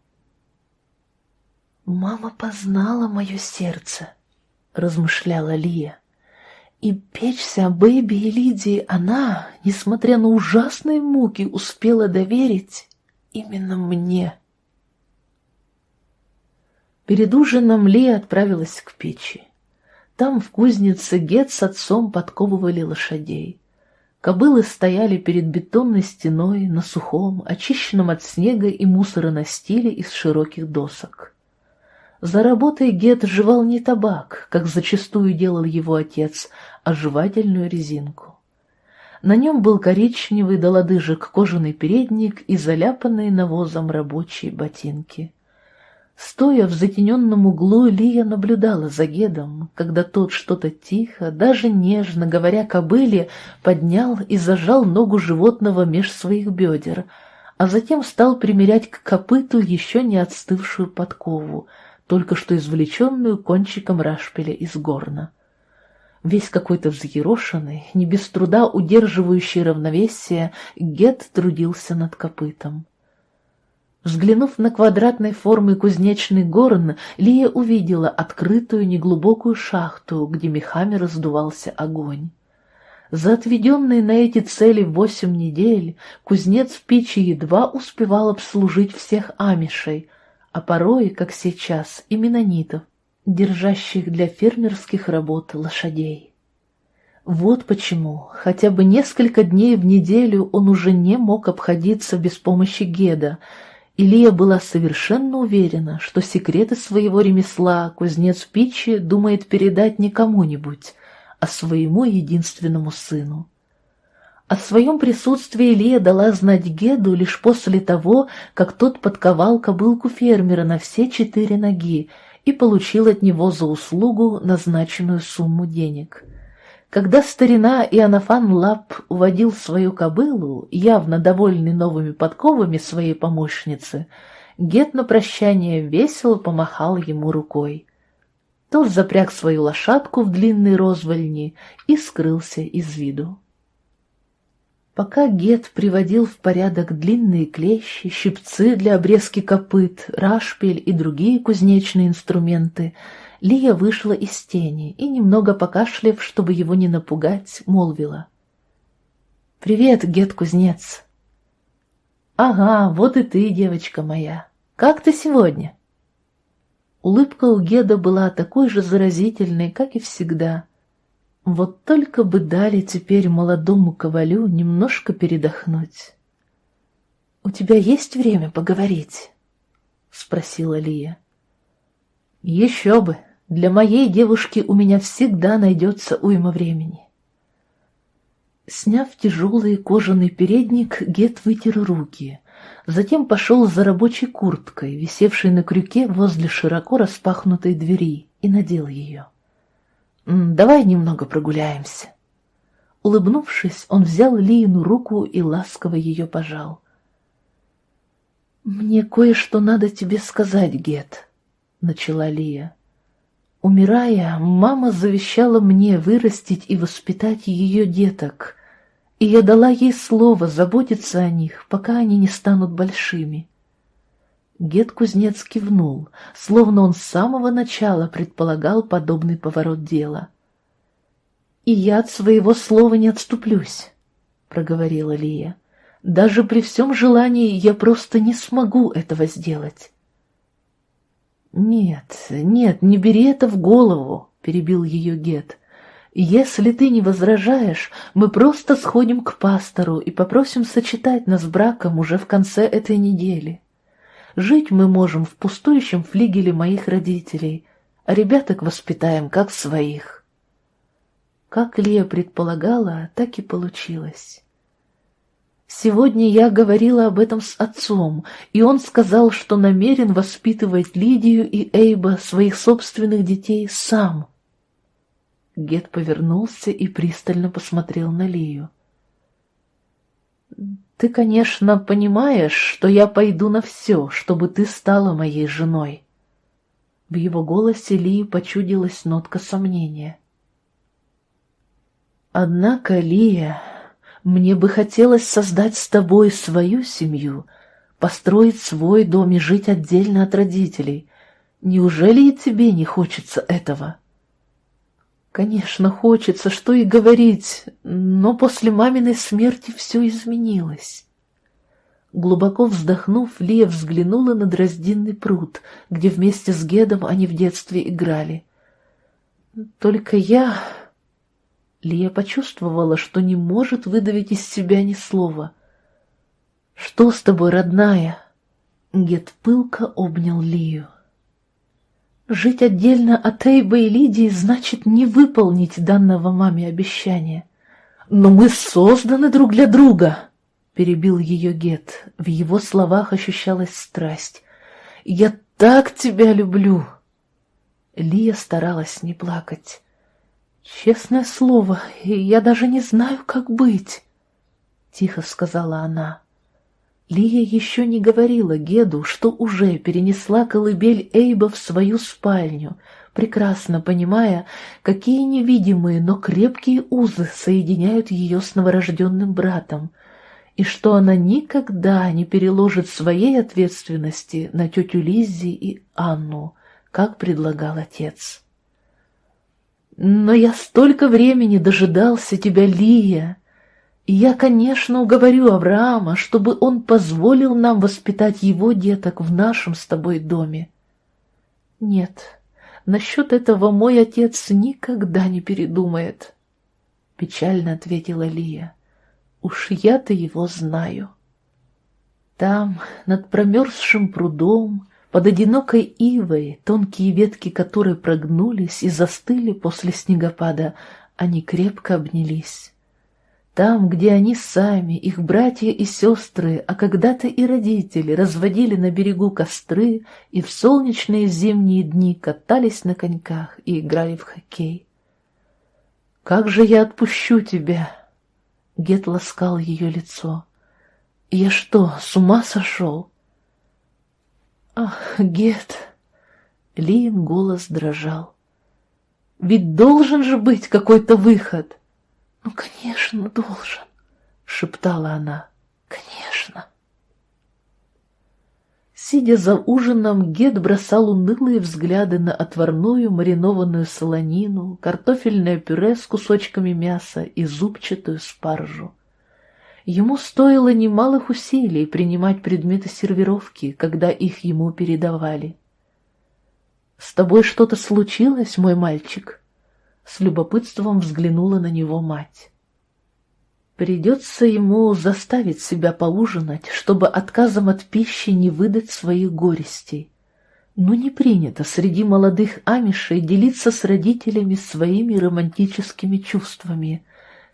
«Мама познала мое сердце», — размышляла Лия. «И печься о Бэби и Лидии она, несмотря на ужасные муки, успела доверить именно мне». Перед ужином Лия отправилась к печи. Там в кузнице Гет с отцом подковывали лошадей. Кобылы стояли перед бетонной стеной на сухом, очищенном от снега и мусора настиле из широких досок. За работой Гет жевал не табак, как зачастую делал его отец, а жевательную резинку. На нем был коричневый до лодыжек кожаный передник и заляпанные навозом рабочие ботинки. Стоя в затененном углу, Лия наблюдала за Гедом, когда тот что-то тихо, даже нежно, говоря кобыле, поднял и зажал ногу животного меж своих бедер, а затем стал примерять к копыту еще не отстывшую подкову, только что извлеченную кончиком рашпиля из горна. Весь какой-то взъерошенный, не без труда удерживающий равновесие, Гед трудился над копытом. Взглянув на квадратной формы кузнечный горн, Лия увидела открытую неглубокую шахту, где мехами раздувался огонь. За отведенные на эти цели восемь недель кузнец в печи едва успевал обслужить всех амишей, а порой, как сейчас, и менонитов, держащих для фермерских работ лошадей. Вот почему хотя бы несколько дней в неделю он уже не мог обходиться без помощи Геда, Илья была совершенно уверена, что секреты своего ремесла кузнец Пичи думает передать не кому-нибудь, а своему единственному сыну. О своем присутствии Илья дала знать Геду лишь после того, как тот подковал кобылку фермера на все четыре ноги и получил от него за услугу назначенную сумму денег — когда старина Иоаннафан Лап уводил свою кобылу, явно довольный новыми подковами своей помощницы, Гет на прощание весело помахал ему рукой. Тот запряг свою лошадку в длинной розвольни и скрылся из виду. Пока Гет приводил в порядок длинные клещи, щипцы для обрезки копыт, рашпиль и другие кузнечные инструменты, Лия вышла из тени и, немного покашляв, чтобы его не напугать, молвила. «Привет, Гет-кузнец!» «Ага, вот и ты, девочка моя. Как ты сегодня?» Улыбка у Геда была такой же заразительной, как и всегда. Вот только бы дали теперь молодому ковалю немножко передохнуть. «У тебя есть время поговорить?» — спросила Лия. Еще бы, для моей девушки у меня всегда найдется уйма времени. Сняв тяжелый кожаный передник, Гет вытер руки, затем пошел за рабочей курткой, висевшей на крюке возле широко распахнутой двери, и надел ее. «Давай немного прогуляемся». Улыбнувшись, он взял Лиину руку и ласково ее пожал. «Мне кое-что надо тебе сказать, Гет», — начала Лия. Умирая, мама завещала мне вырастить и воспитать ее деток, и я дала ей слово заботиться о них, пока они не станут большими. Гет Кузнец кивнул, словно он с самого начала предполагал подобный поворот дела. «И я от своего слова не отступлюсь», — проговорила Лия. «Даже при всем желании я просто не смогу этого сделать». «Нет, нет, не бери это в голову», — перебил ее Гет. «Если ты не возражаешь, мы просто сходим к пастору и попросим сочетать нас браком уже в конце этой недели». Жить мы можем в пустующем флигеле моих родителей, а ребяток воспитаем как своих. Как Лия предполагала, так и получилось. Сегодня я говорила об этом с отцом, и он сказал, что намерен воспитывать Лидию и Эйба, своих собственных детей, сам. Гет повернулся и пристально посмотрел на Лию. Ты, конечно, понимаешь, что я пойду на все, чтобы ты стала моей женой. В его голосе Лии почудилась нотка сомнения. Однако, Лия, мне бы хотелось создать с тобой свою семью, построить свой дом и жить отдельно от родителей. Неужели и тебе не хочется этого?» Конечно, хочется, что и говорить, но после маминой смерти все изменилось. Глубоко вздохнув, Лия взглянула на дроздинный пруд, где вместе с Гедом они в детстве играли. Только я... Лия почувствовала, что не может выдавить из себя ни слова. «Что с тобой, родная?» Гед пылко обнял Лию. Жить отдельно от Эйба и Лидии значит не выполнить данного маме обещания. Но мы созданы друг для друга, перебил ее Гет. В его словах ощущалась страсть. Я так тебя люблю. Лия старалась не плакать. Честное слово, я даже не знаю, как быть, тихо сказала она. Лия еще не говорила Геду, что уже перенесла колыбель Эйба в свою спальню, прекрасно понимая, какие невидимые, но крепкие узы соединяют ее с новорожденным братом, и что она никогда не переложит своей ответственности на тетю Лиззи и Анну, как предлагал отец. «Но я столько времени дожидался тебя, Лия!» И я, конечно, уговорю Авраама, чтобы он позволил нам воспитать его деток в нашем с тобой доме. Нет, насчет этого мой отец никогда не передумает, — печально ответила Лия. Уж я-то его знаю. Там, над промерзшим прудом, под одинокой ивой, тонкие ветки которой прогнулись и застыли после снегопада, они крепко обнялись. Там, где они сами, их братья и сестры, а когда-то и родители разводили на берегу костры и в солнечные зимние дни катались на коньках и играли в хоккей. «Как же я отпущу тебя?» Гет ласкал ее лицо. «Я что, с ума сошел?» «Ах, Гет!» Лиин голос дрожал. «Ведь должен же быть какой-то выход!» «Ну, конечно, должен», — шептала она. «Конечно». Сидя за ужином, Гед бросал унылые взгляды на отварную маринованную солонину, картофельное пюре с кусочками мяса и зубчатую спаржу. Ему стоило немалых усилий принимать предметы сервировки, когда их ему передавали. «С тобой что-то случилось, мой мальчик?» С любопытством взглянула на него мать. Придется ему заставить себя поужинать, чтобы отказом от пищи не выдать своих горестей. Но не принято среди молодых амишей делиться с родителями своими романтическими чувствами,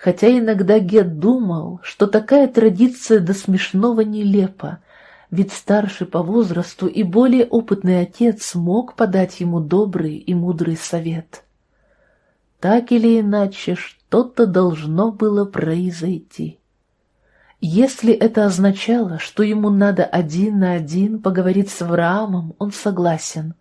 хотя иногда Гет думал, что такая традиция до смешного нелепа, ведь старший по возрасту и более опытный отец мог подать ему добрый и мудрый совет. Так или иначе, что-то должно было произойти. Если это означало, что ему надо один на один поговорить с Авраамом, он согласен.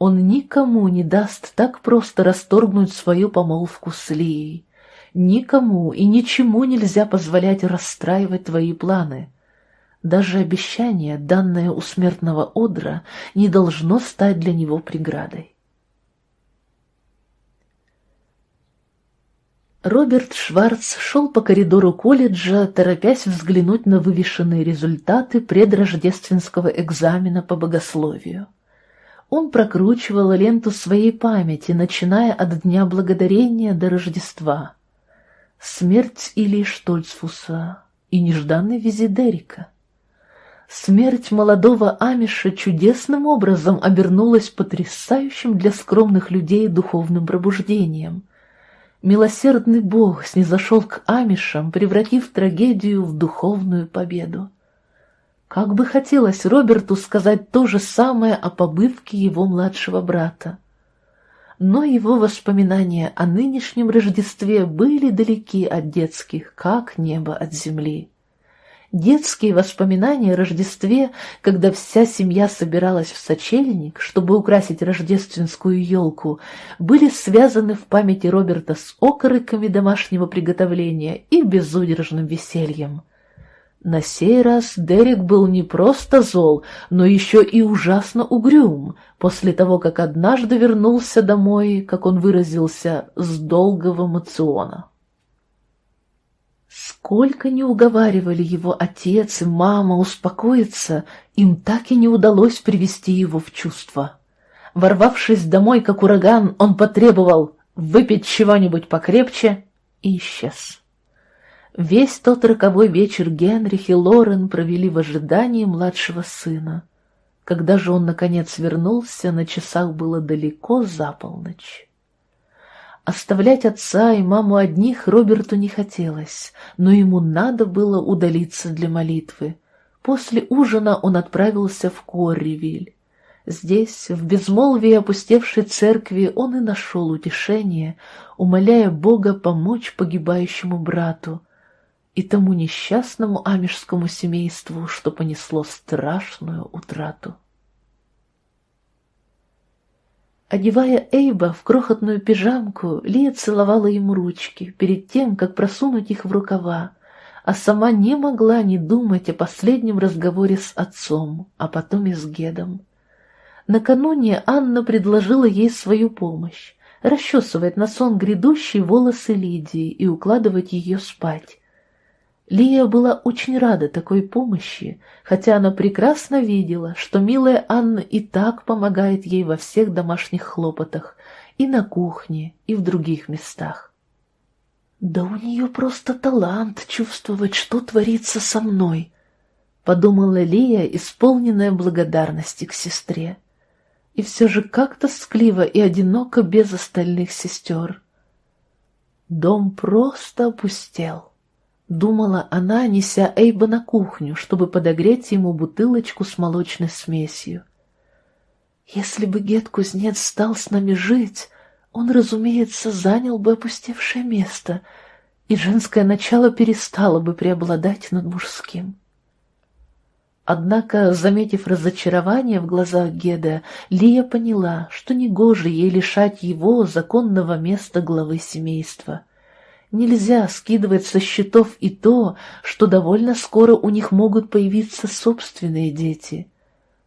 Он никому не даст так просто расторгнуть свою помолвку с Лией. Никому и ничему нельзя позволять расстраивать твои планы. Даже обещание, данное у смертного Одра, не должно стать для него преградой. Роберт Шварц шел по коридору колледжа, торопясь взглянуть на вывешенные результаты предрождественского экзамена по богословию. Он прокручивал ленту своей памяти, начиная от Дня Благодарения до Рождества. Смерть Ильи Штольцфуса и нежданный визит Дерека. Смерть молодого Амиша чудесным образом обернулась потрясающим для скромных людей духовным пробуждением — Милосердный Бог снизошел к амишам, превратив трагедию в духовную победу. Как бы хотелось Роберту сказать то же самое о побывке его младшего брата. Но его воспоминания о нынешнем Рождестве были далеки от детских, как небо от земли. Детские воспоминания о Рождестве, когда вся семья собиралась в сочельник, чтобы украсить рождественскую елку, были связаны в памяти Роберта с окороками домашнего приготовления и безудержным весельем. На сей раз Дерек был не просто зол, но еще и ужасно угрюм, после того, как однажды вернулся домой, как он выразился, с долгого мациона. Сколько не уговаривали его отец и мама успокоиться, им так и не удалось привести его в чувство. Ворвавшись домой, как ураган, он потребовал выпить чего-нибудь покрепче и исчез. Весь тот роковой вечер Генрих и Лорен провели в ожидании младшего сына. Когда же он, наконец, вернулся, на часах было далеко за полночь. Оставлять отца и маму одних Роберту не хотелось, но ему надо было удалиться для молитвы. После ужина он отправился в Корривиль. Здесь, в безмолвии опустевшей церкви, он и нашел утешение, умоляя Бога помочь погибающему брату и тому несчастному амишскому семейству, что понесло страшную утрату. Одевая Эйба в крохотную пижамку, Лия целовала ему ручки перед тем, как просунуть их в рукава, а сама не могла не думать о последнем разговоре с отцом, а потом и с Гедом. Накануне Анна предложила ей свою помощь, расчесывать на сон грядущие волосы Лидии и укладывать ее спать. Лия была очень рада такой помощи, хотя она прекрасно видела, что милая Анна и так помогает ей во всех домашних хлопотах, и на кухне, и в других местах. «Да у нее просто талант чувствовать, что творится со мной», — подумала Лия, исполненная благодарности к сестре. И все же как-то скливо и одиноко без остальных сестер. Дом просто опустел. Думала она, неся Эйба на кухню, чтобы подогреть ему бутылочку с молочной смесью. Если бы Гет-кузнец стал с нами жить, он, разумеется, занял бы опустевшее место, и женское начало перестало бы преобладать над мужским. Однако, заметив разочарование в глазах Геда, Лия поняла, что негоже ей лишать его законного места главы семейства — Нельзя скидывать со счетов и то, что довольно скоро у них могут появиться собственные дети.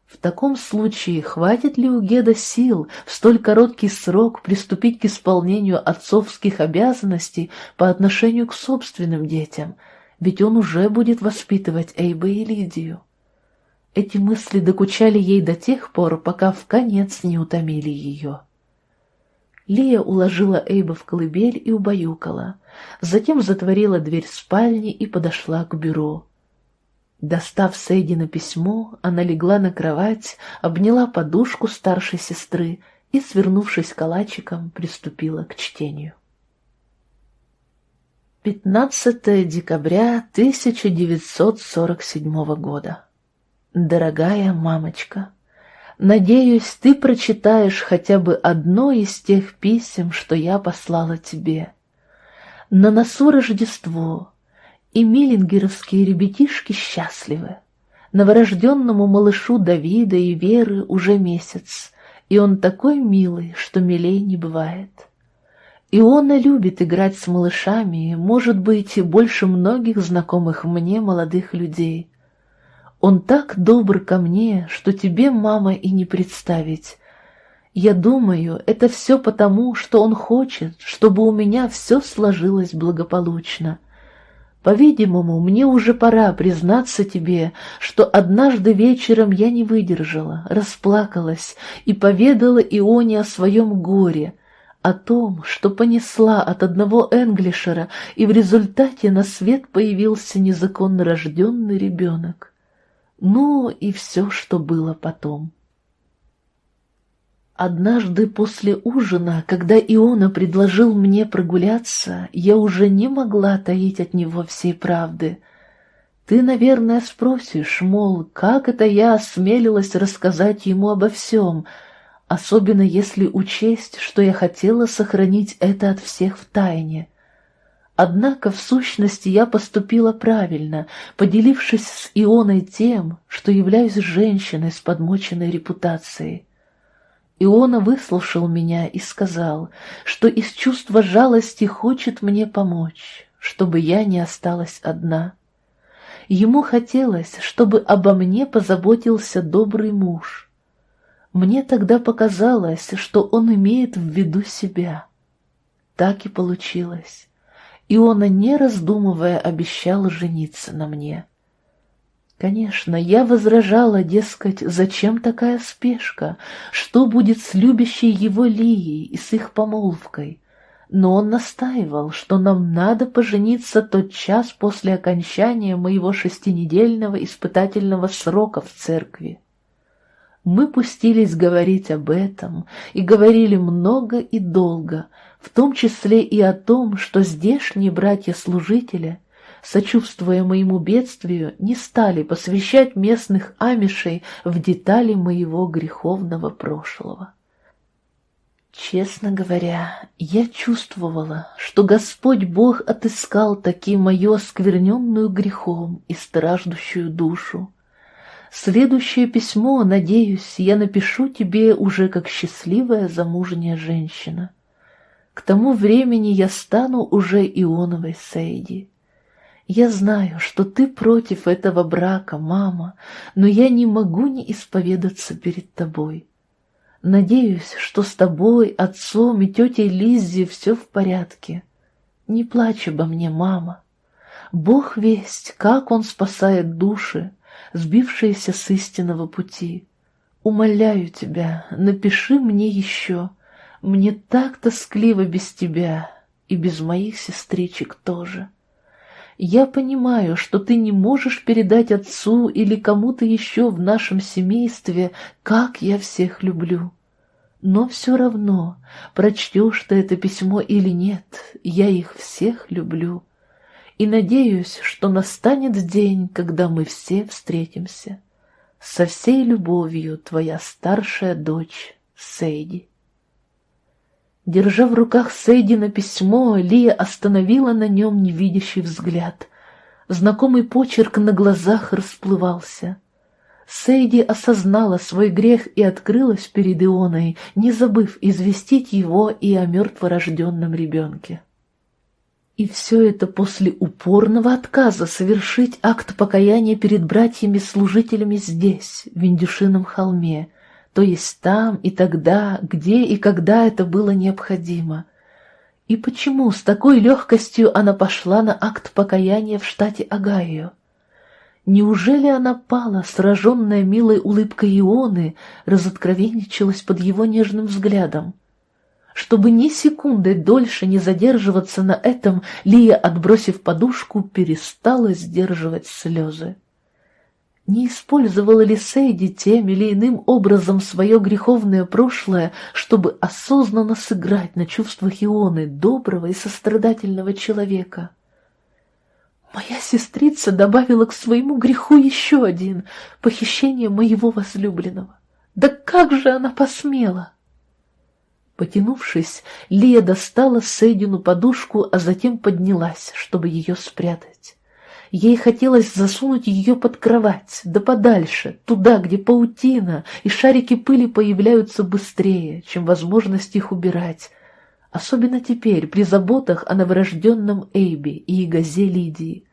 В таком случае хватит ли у Геда сил в столь короткий срок приступить к исполнению отцовских обязанностей по отношению к собственным детям, ведь он уже будет воспитывать Эйба и Лидию? Эти мысли докучали ей до тех пор, пока в конец не утомили ее. Лия уложила Эйба в колыбель и убаюкала, затем затворила дверь спальни и подошла к бюро. Достав Сейдина письмо, она легла на кровать, обняла подушку старшей сестры и, свернувшись калачиком, приступила к чтению. 15 декабря 1947 года. Дорогая мамочка, надеюсь, ты прочитаешь хотя бы одно из тех писем, что я послала тебе. На носу Рождество, и миллингеровские ребятишки счастливы. Новорожденному малышу Давида и Веры уже месяц, и он такой милый, что милей не бывает. Иона любит играть с малышами, может быть, и больше многих знакомых мне молодых людей. Он так добр ко мне, что тебе, мама, и не представить. Я думаю, это все потому, что он хочет, чтобы у меня все сложилось благополучно. По-видимому, мне уже пора признаться тебе, что однажды вечером я не выдержала, расплакалась и поведала Ионе о своем горе — о том, что понесла от одного Энглишера, и в результате на свет появился незаконно рожденный ребенок. Ну и все, что было потом. Однажды после ужина, когда Иона предложил мне прогуляться, я уже не могла таить от него всей правды. Ты, наверное, спросишь, мол, как это я осмелилась рассказать ему обо всем — особенно если учесть, что я хотела сохранить это от всех в тайне. Однако, в сущности, я поступила правильно, поделившись с Ионой тем, что являюсь женщиной с подмоченной репутацией. Иона выслушал меня и сказал, что из чувства жалости хочет мне помочь, чтобы я не осталась одна. Ему хотелось, чтобы обо мне позаботился добрый муж, мне тогда показалось, что он имеет в виду себя. Так и получилось. Иона, не раздумывая, обещал жениться на мне. Конечно, я возражала, дескать, зачем такая спешка, что будет с любящей его Лией и с их помолвкой. Но он настаивал, что нам надо пожениться тот час после окончания моего шестинедельного испытательного срока в церкви. Мы пустились говорить об этом и говорили много и долго, в том числе и о том, что здешние братья-служители, сочувствуя моему бедствию, не стали посвящать местных амишей в детали моего греховного прошлого. Честно говоря, я чувствовала, что Господь Бог отыскал таки мою оскверненную грехом и страждущую душу, Следующее письмо, надеюсь, я напишу тебе уже как счастливая замужняя женщина. К тому времени я стану уже Ионовой Сейди. Я знаю, что ты против этого брака, мама, но я не могу не исповедаться перед тобой. Надеюсь, что с тобой, отцом и тетей Лиззи все в порядке. Не плачь обо мне, мама. Бог весть, как он спасает души, сбившиеся с истинного пути. Умоляю тебя, напиши мне еще. Мне так тоскливо без тебя и без моих сестричек тоже. Я понимаю, что ты не можешь передать отцу или кому-то еще в нашем семействе, как я всех люблю. Но все равно, прочтешь ты это письмо или нет, я их всех люблю и надеюсь, что настанет день, когда мы все встретимся. Со всей любовью твоя старшая дочь Сейди. Держа в руках Сейди на письмо, Лия остановила на нем невидящий взгляд. Знакомый почерк на глазах расплывался. Сейди осознала свой грех и открылась перед Ионой, не забыв известить его и о мертворожденном ребенке. И все это после упорного отказа совершить акт покаяния перед братьями-служителями здесь, в Индюшином холме, то есть там и тогда, где и когда это было необходимо. И почему с такой легкостью она пошла на акт покаяния в штате Огайо? Неужели она пала, сраженная милой улыбкой Ионы, разоткровенничалась под его нежным взглядом? Чтобы ни секунды дольше не задерживаться на этом, Лия, отбросив подушку, перестала сдерживать слезы. Не использовала ли Сейди тем или иным образом свое греховное прошлое, чтобы осознанно сыграть на чувствах Ионы доброго и сострадательного человека? Моя сестрица добавила к своему греху еще один — похищение моего возлюбленного. Да как же она посмела! Потянувшись, Лия достала Сейдину подушку, а затем поднялась, чтобы ее спрятать. Ей хотелось засунуть ее под кровать, да подальше, туда, где паутина, и шарики пыли появляются быстрее, чем возможность их убирать. Особенно теперь, при заботах о новорожденном Эйбе и Газе Лидии.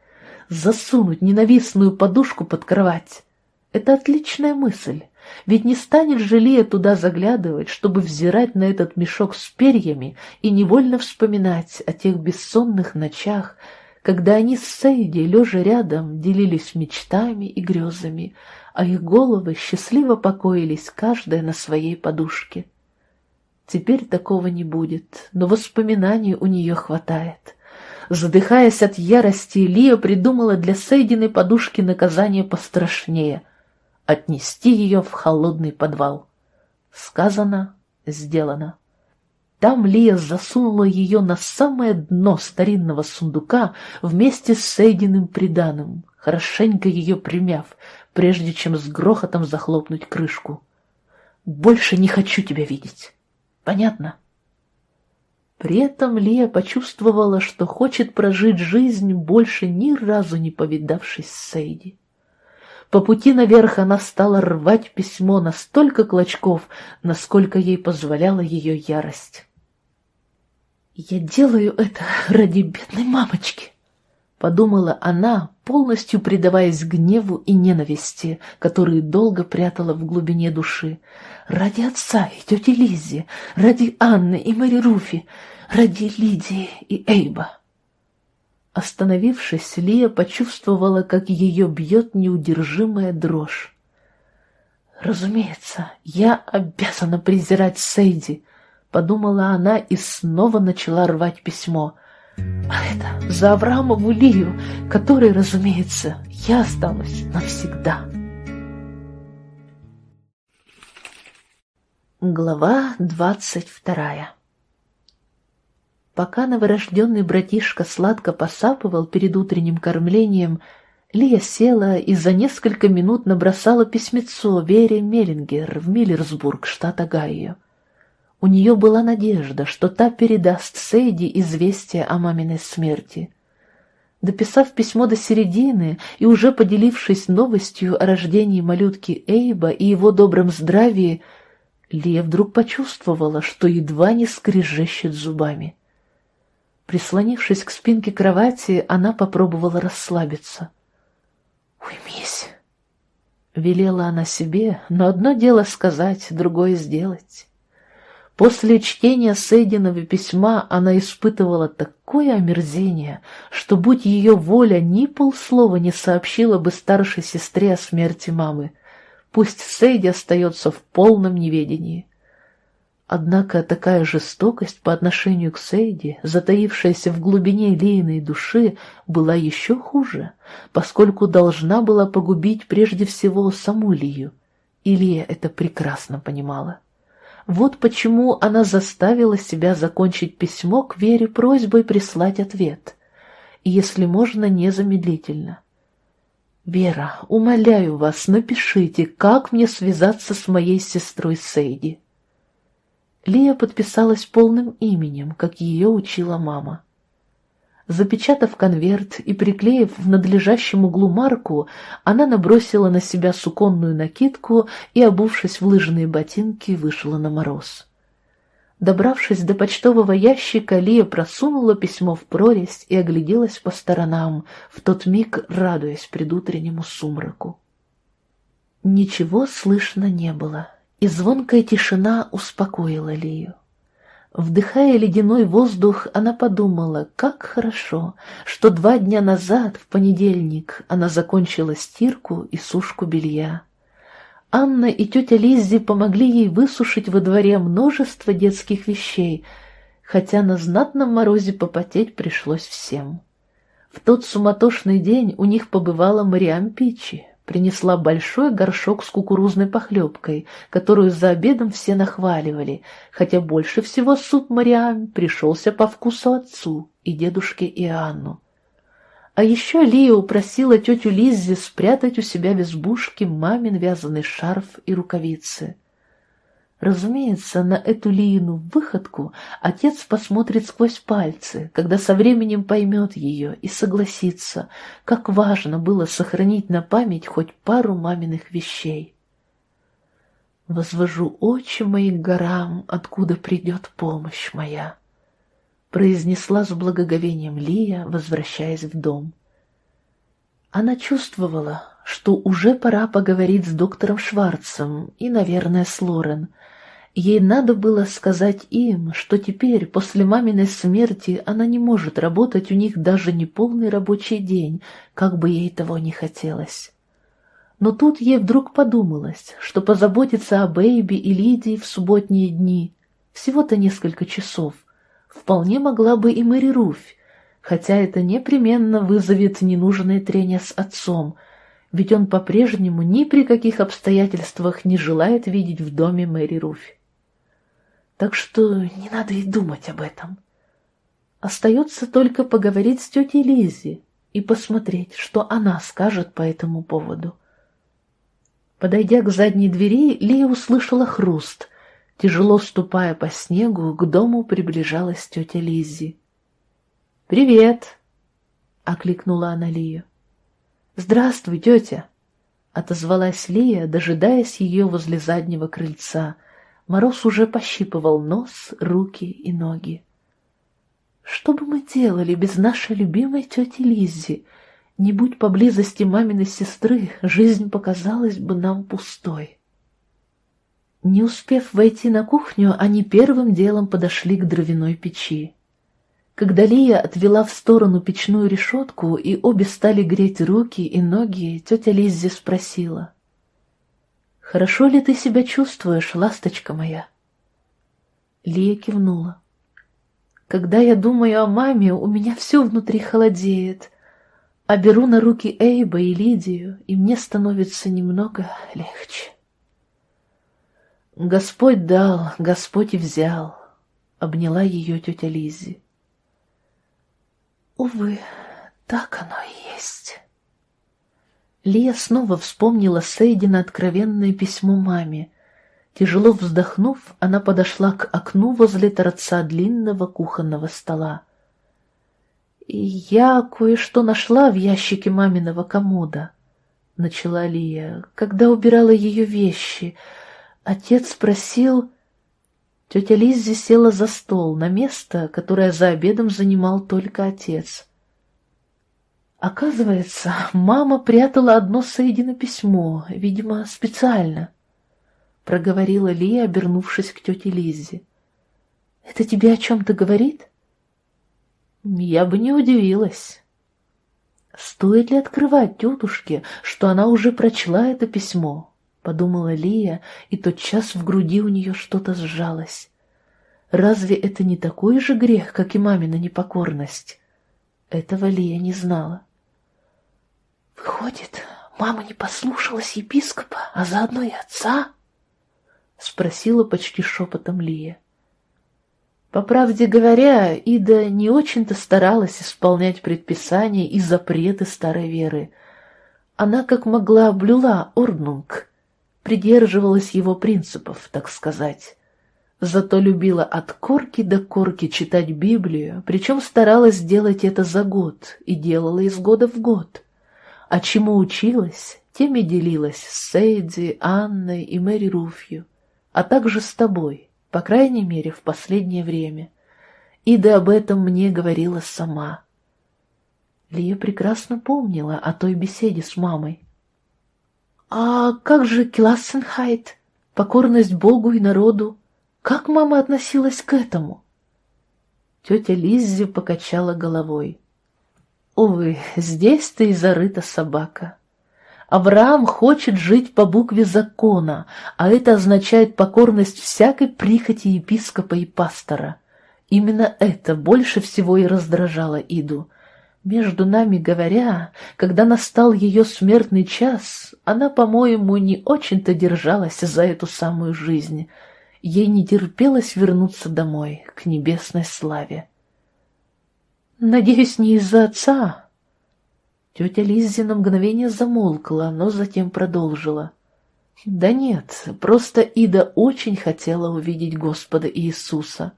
Засунуть ненавистную подушку под кровать — это отличная мысль. Ведь не станет Желия туда заглядывать, чтобы взирать на этот мешок с перьями и невольно вспоминать о тех бессонных ночах, когда они с Сейди, лежа рядом, делились мечтами и грезами, а их головы счастливо покоились каждая на своей подушке. Теперь такого не будет, но воспоминаний у нее хватает. Задыхаясь от ярости, Лия придумала для Сейдиной подушки наказание пострашнее — отнести ее в холодный подвал. Сказано, сделано. Там Лия засунула ее на самое дно старинного сундука вместе с Сейдиным приданым, хорошенько ее примяв, прежде чем с грохотом захлопнуть крышку. «Больше не хочу тебя видеть. Понятно?» При этом Лия почувствовала, что хочет прожить жизнь, больше ни разу не повидавшись с Сейди. По пути наверх она стала рвать письмо на столько клочков, насколько ей позволяла ее ярость. «Я делаю это ради бедной мамочки», — подумала она, полностью предаваясь гневу и ненависти, которые долго прятала в глубине души. «Ради отца и тети Лиззи, ради Анны и Мэри Руфи, ради Лидии и Эйба». Остановившись, Лия почувствовала, как ее бьет неудержимая дрожь. «Разумеется, я обязана презирать Сейди», Подумала она и снова начала рвать письмо. А это за Авраамову Лию, которой, разумеется, я останусь навсегда. Глава двадцать вторая Пока новорожденный братишка сладко посапывал перед утренним кормлением, Лия села и за несколько минут набросала письмецо Вере Меллингер в Миллерсбург, штат Огайо. У нее была надежда, что та передаст Сейди известие о маминой смерти. Дописав письмо до середины и уже поделившись новостью о рождении малютки Эйба и его добром здравии, Лия вдруг почувствовала, что едва не скрежещет зубами. Прислонившись к спинке кровати, она попробовала расслабиться. «Уймись!» — велела она себе, но одно дело сказать, другое сделать. После чтения Сейдинова письма она испытывала такое омерзение, что, будь ее воля, ни полслова не сообщила бы старшей сестре о смерти мамы. Пусть Сейди остается в полном неведении. Однако такая жестокость по отношению к Сейди, затаившаяся в глубине Лейной души, была еще хуже, поскольку должна была погубить прежде всего саму Лию. Илья это прекрасно понимала. Вот почему она заставила себя закончить письмо к Вере просьбой прислать ответ. Если можно, незамедлительно. «Вера, умоляю вас, напишите, как мне связаться с моей сестрой Сейди». Лия подписалась полным именем, как ее учила мама. Запечатав конверт и приклеив в надлежащем углу марку, она набросила на себя суконную накидку и, обувшись в лыжные ботинки, вышла на мороз. Добравшись до почтового ящика, Лия просунула письмо в прорезь и огляделась по сторонам, в тот миг радуясь предутреннему сумраку. Ничего слышно не было, и звонкая тишина успокоила Лию. Вдыхая ледяной воздух, она подумала, как хорошо, что два дня назад, в понедельник, она закончила стирку и сушку белья. Анна и тетя Лиззи помогли ей высушить во дворе множество детских вещей, хотя на знатном морозе попотеть пришлось всем. В тот суматошный день у них побывала Мариам Пичи, принесла большой горшок с кукурузной похлебкой, которую за обедом все нахваливали, хотя больше всего суп Мариам пришелся по вкусу отцу и дедушке Иоанну. А еще Лия упросила тетю Лиззи спрятать у себя в избушке мамин вязаный шарф и рукавицы. Разумеется, на эту Лиину выходку отец посмотрит сквозь пальцы, когда со временем поймет ее и согласится, как важно было сохранить на память хоть пару маминых вещей. «Возвожу очи мои к горам, откуда придет помощь моя» произнесла с благоговением Лия, возвращаясь в дом. Она чувствовала, что уже пора поговорить с доктором Шварцем и, наверное, с Лорен. Ей надо было сказать им, что теперь, после маминой смерти, она не может работать у них даже не полный рабочий день, как бы ей того не хотелось. Но тут ей вдруг подумалось, что позаботиться о Бэйби и Лидии в субботние дни, всего-то несколько часов — вполне могла бы и Мэри Руфь, хотя это непременно вызовет ненужное трение с отцом, ведь он по-прежнему ни при каких обстоятельствах не желает видеть в доме Мэри Руфь. Так что не надо и думать об этом. Остается только поговорить с тетей Лиззи и посмотреть, что она скажет по этому поводу. Подойдя к задней двери, Лия услышала хруст, Тяжело ступая по снегу, к дому приближалась тетя Лиззи. «Привет!» — окликнула она Лию. «Здравствуй, тетя!» — отозвалась Лия, дожидаясь ее возле заднего крыльца. Мороз уже пощипывал нос, руки и ноги. «Что бы мы делали без нашей любимой тети Лиззи? Не будь поблизости маминой сестры, жизнь показалась бы нам пустой». Не успев войти на кухню, они первым делом подошли к дровяной печи. Когда Лия отвела в сторону печную решетку и обе стали греть руки и ноги, тетя Лиззи спросила. «Хорошо ли ты себя чувствуешь, ласточка моя?» Лия кивнула. «Когда я думаю о маме, у меня все внутри холодеет, а беру на руки Эйба и Лидию, и мне становится немного легче». «Господь дал, Господь и взял», — обняла ее тетя Лиззи. «Увы, так оно и есть». Лия снова вспомнила Сейдина откровенное письмо маме. Тяжело вздохнув, она подошла к окну возле торца длинного кухонного стола. «Я кое-что нашла в ящике маминого комода», — начала Лия, — «когда убирала ее вещи». Отец спросил... Тетя Лиззи села за стол, на место, которое за обедом занимал только отец. Оказывается, мама прятала одно Сейдино письмо, видимо, специально, — проговорила Лия, обернувшись к тете Лиззи. — Это тебе о чем-то говорит? Я бы не удивилась. Стоит ли открывать тетушке, что она уже прочла это письмо? — подумала Лия, и тотчас в груди у нее что-то сжалось. Разве это не такой же грех, как и мамина непокорность? Этого Лия не знала. «Выходит, мама не послушалась епископа, а заодно и отца?» — спросила почти шепотом Лия. По правде говоря, Ида не очень-то старалась исполнять предписания и запреты старой веры. Она как могла блюла орднунг, придерживалась его принципов, так сказать. Зато любила от корки до корки читать Библию, причем старалась сделать это за год и делала из года в год. А чему училась, тем и делилась с Сейдзи, Анной и Мэри Руфью, а также с тобой, по крайней мере, в последнее время. Ида об этом мне говорила сама. Лия прекрасно помнила о той беседе с мамой. «А как же Классенхайт, покорность Богу и народу? Как мама относилась к этому?» Тетя Лиззи покачала головой. «Увы, здесь ты и зарыта собака. Авраам хочет жить по букве закона, а это означает покорность всякой прихоти епископа и пастора. Именно это больше всего и раздражало Иду. Между нами говоря, когда настал ее смертный час, она, по-моему, не очень-то держалась за эту самую жизнь. Ей не терпелось вернуться домой, к небесной славе. «Надеюсь, не из-за отца?» Тетя Лиззи на мгновение замолкла, но затем продолжила. «Да нет, просто Ида очень хотела увидеть Господа Иисуса».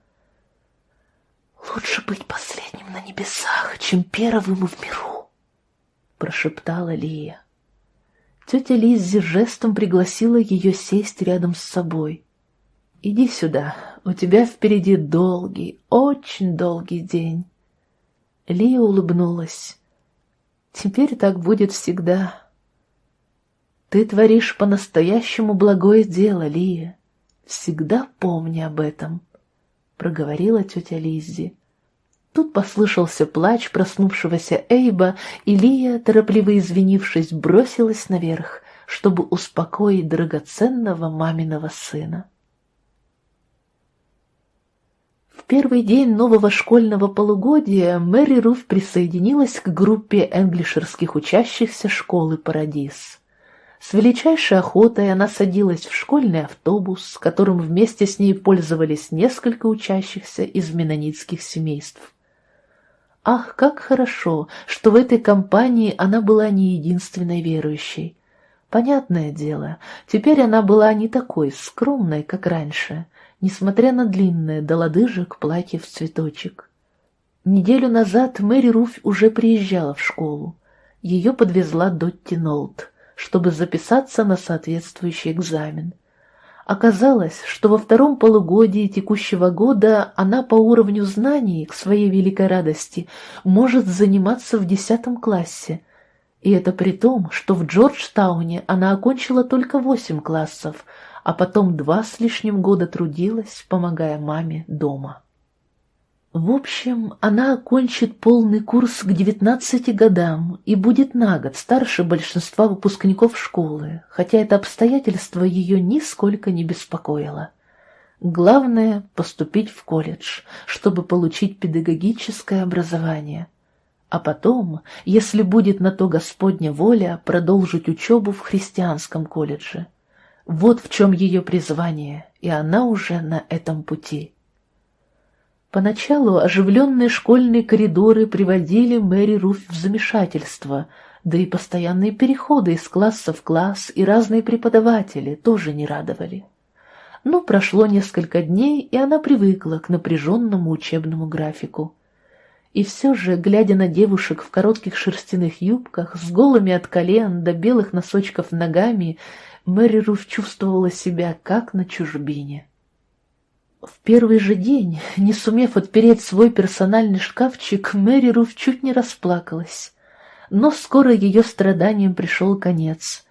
«Лучше быть последним на небесах, чем первым в миру», — прошептала Лия. Тетя Лиззи жестом пригласила ее сесть рядом с собой. «Иди сюда, у тебя впереди долгий, очень долгий день». Лия улыбнулась. «Теперь так будет всегда». «Ты творишь по-настоящему благое дело, Лия. Всегда помни об этом» проговорила тетя Лиззи. Тут послышался плач проснувшегося Эйба, и Лия, торопливо извинившись, бросилась наверх, чтобы успокоить драгоценного маминого сына. Первый день нового школьного полугодия Мэри Руф присоединилась к группе энглишерских учащихся школы «Парадис». С величайшей охотой она садилась в школьный автобус, которым вместе с ней пользовались несколько учащихся из менонитских семейств. Ах, как хорошо, что в этой компании она была не единственной верующей. Понятное дело, теперь она была не такой скромной, как раньше, несмотря на длинное до лодыжек платье в цветочек. Неделю назад Мэри Руфь уже приезжала в школу. Ее подвезла Дотти Нолт чтобы записаться на соответствующий экзамен. Оказалось, что во втором полугодии текущего года она по уровню знаний, к своей великой радости, может заниматься в десятом классе. И это при том, что в Джорджтауне она окончила только восемь классов, а потом два с лишним года трудилась, помогая маме дома. В общем, она окончит полный курс к девятнадцати годам и будет на год старше большинства выпускников школы, хотя это обстоятельство ее нисколько не беспокоило. Главное — поступить в колледж, чтобы получить педагогическое образование. А потом, если будет на то Господня воля, продолжить учебу в христианском колледже. Вот в чем ее призвание, и она уже на этом пути. Поначалу оживленные школьные коридоры приводили Мэри Руф в замешательство, да и постоянные переходы из класса в класс и разные преподаватели тоже не радовали. Но прошло несколько дней, и она привыкла к напряженному учебному графику. И все же, глядя на девушек в коротких шерстяных юбках, с голыми от колен до белых носочков ногами, Мэри Руф чувствовала себя как на чужбине. В первый же день, не сумев отпереть свой персональный шкафчик, Мэри Руф чуть не расплакалась. Но скоро ее страданиям пришел конец,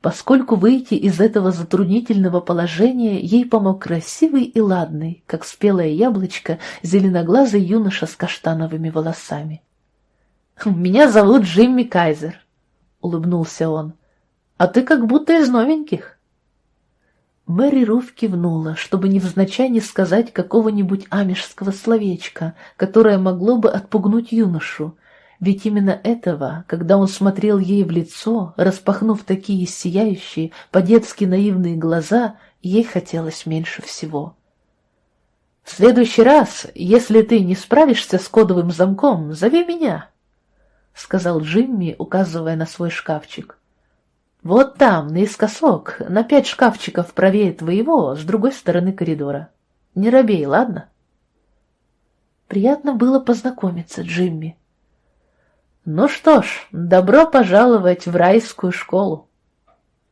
поскольку выйти из этого затруднительного положения ей помог красивый и ладный, как спелое яблочко, зеленоглазый юноша с каштановыми волосами. «Меня зовут Джимми Кайзер», — улыбнулся он. «А ты как будто из новеньких». Мэри Руф кивнула, чтобы невзначай не сказать какого-нибудь амишского словечка, которое могло бы отпугнуть юношу, ведь именно этого, когда он смотрел ей в лицо, распахнув такие сияющие, по-детски наивные глаза, ей хотелось меньше всего. «В следующий раз, если ты не справишься с кодовым замком, зови меня», — сказал Джимми, указывая на свой шкафчик. Вот там, наискосок, на пять шкафчиков правее твоего, с другой стороны коридора. Не робей, ладно? Приятно было познакомиться, Джимми. Ну что ж, добро пожаловать в райскую школу.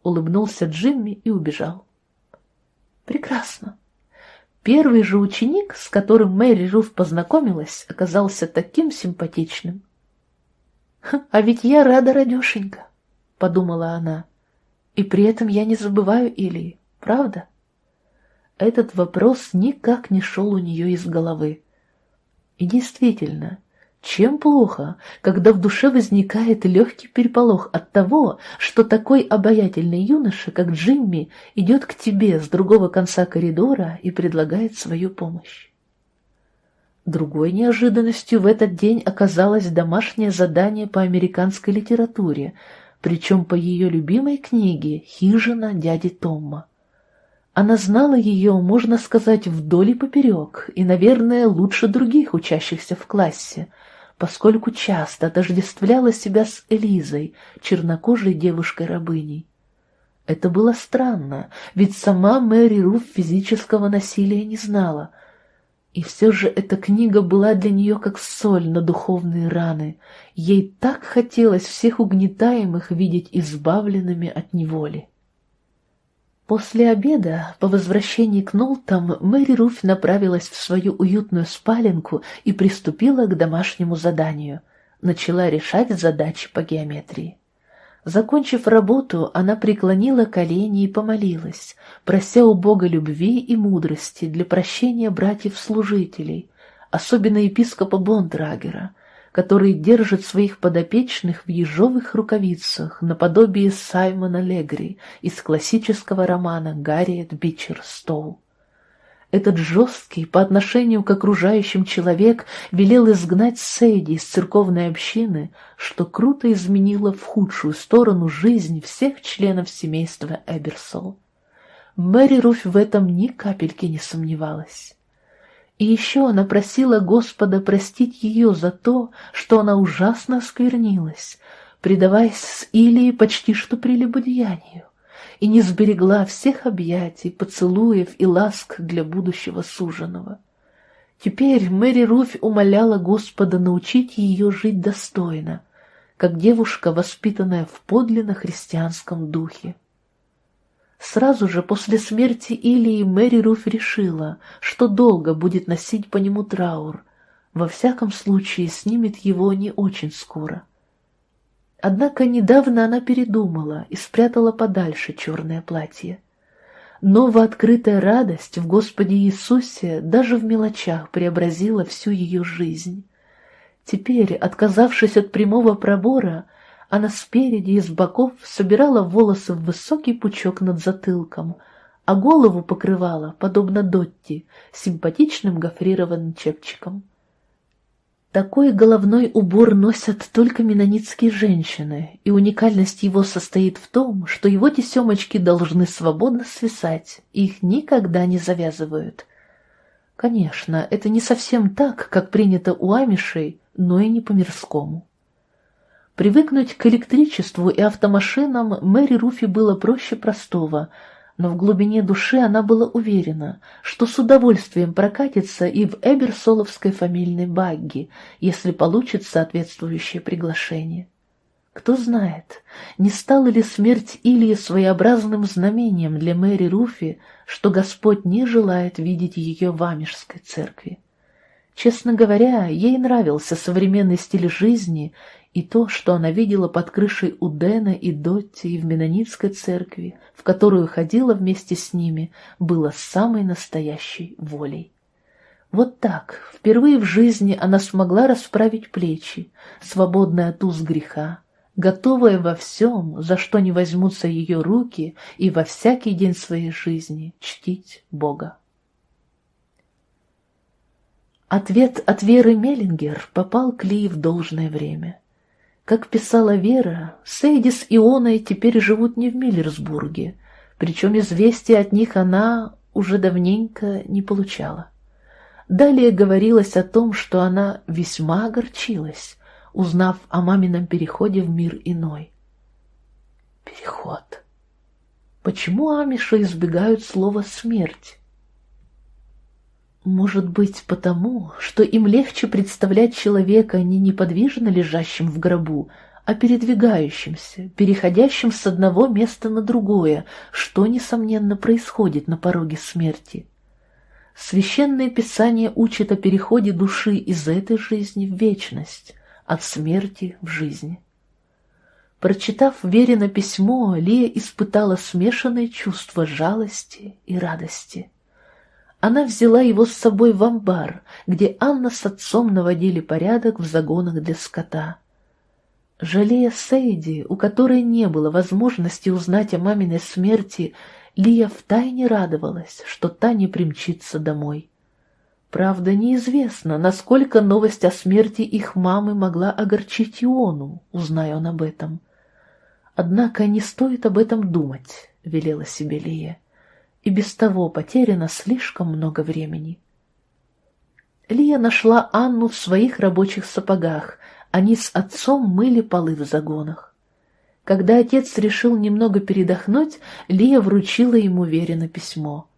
Улыбнулся Джимми и убежал. Прекрасно. Первый же ученик, с которым Мэри Руф познакомилась, оказался таким симпатичным. «А ведь я рада, радешенька!» — подумала она. «И при этом я не забываю Илии, правда?» Этот вопрос никак не шел у нее из головы. И действительно, чем плохо, когда в душе возникает легкий переполох от того, что такой обаятельный юноша, как Джимми, идет к тебе с другого конца коридора и предлагает свою помощь? Другой неожиданностью в этот день оказалось домашнее задание по американской литературе, причем по ее любимой книге «Хижина дяди Томма». Она знала ее, можно сказать, вдоль и поперек, и, наверное, лучше других учащихся в классе, поскольку часто отождествляла себя с Элизой, чернокожей девушкой-рабыней. Это было странно, ведь сама Мэри Руф физического насилия не знала — и все же эта книга была для нее как соль на духовные раны. Ей так хотелось всех угнетаемых видеть избавленными от неволи. После обеда, по возвращении к Нолтам, Мэри Руф направилась в свою уютную спаленку и приступила к домашнему заданию. Начала решать задачи по геометрии. Закончив работу, она преклонила колени и помолилась, прося у Бога любви и мудрости для прощения братьев-служителей, особенно епископа Бондрагера, который держит своих подопечных в ежовых рукавицах наподобие Саймона Легри из классического романа «Гарриет Бичер Стоу». Этот жесткий по отношению к окружающим человек велел изгнать Сейди из церковной общины, что круто изменило в худшую сторону жизнь всех членов семейства Эберсол. Мэри Руфь в этом ни капельки не сомневалась. И еще она просила Господа простить ее за то, что она ужасно осквернилась, предаваясь с Илией почти что прелюбодеянию и не сберегла всех объятий, поцелуев и ласк для будущего суженого. Теперь Мэри Руфь умоляла Господа научить ее жить достойно, как девушка, воспитанная в подлинно христианском духе. Сразу же после смерти Илии Мэри Руф решила, что долго будет носить по нему траур, во всяком случае снимет его не очень скоро. Однако недавно она передумала и спрятала подальше черное платье. Новооткрытая радость в Господе Иисусе даже в мелочах преобразила всю ее жизнь. Теперь, отказавшись от прямого пробора, она спереди и с боков собирала волосы в высокий пучок над затылком, а голову покрывала, подобно Дотти, симпатичным гофрированным чепчиком. Такой головной убор носят только менонитские женщины, и уникальность его состоит в том, что его тесемочки должны свободно свисать, их никогда не завязывают. Конечно, это не совсем так, как принято у амишей, но и не по-мирскому. Привыкнуть к электричеству и автомашинам Мэри Руфи было проще простого — но в глубине души она была уверена, что с удовольствием прокатится и в Эберсоловской фамильной багги, если получит соответствующее приглашение. Кто знает, не стала ли смерть Ильи своеобразным знамением для Мэри Руфи, что Господь не желает видеть ее в Амежской церкви. Честно говоря, ей нравился современный стиль жизни и то, что она видела под крышей у Дэна и Дотти и в Менонитской церкви, в которую ходила вместе с ними, было самой настоящей волей. Вот так, впервые в жизни она смогла расправить плечи, свободная от уз греха, готовая во всем, за что не возьмутся ее руки, и во всякий день своей жизни чтить Бога. Ответ от Веры Меллингер попал к Ли в должное время. Как писала Вера, Сейди с Ионой теперь живут не в Миллерсбурге, причем известия от них она уже давненько не получала. Далее говорилось о том, что она весьма огорчилась, узнав о мамином переходе в мир иной. Переход. Почему амиши избегают слова «смерть»? Может быть, потому, что им легче представлять человека не неподвижно лежащим в гробу, а передвигающимся, переходящим с одного места на другое, что, несомненно, происходит на пороге смерти. Священное Писание учит о переходе души из этой жизни в вечность, от смерти в жизнь. Прочитав Верина письмо, Лия испытала смешанные чувства жалости и радости она взяла его с собой в амбар, где Анна с отцом наводили порядок в загонах для скота. Жалея Сейди, у которой не было возможности узнать о маминой смерти, Лия втайне радовалась, что та не примчится домой. Правда, неизвестно, насколько новость о смерти их мамы могла огорчить Иону, узная он об этом. Однако не стоит об этом думать, — велела себе Лия, — и без того потеряно слишком много времени. Лия нашла Анну в своих рабочих сапогах, они с отцом мыли полы в загонах. Когда отец решил немного передохнуть, Лия вручила ему Верено письмо.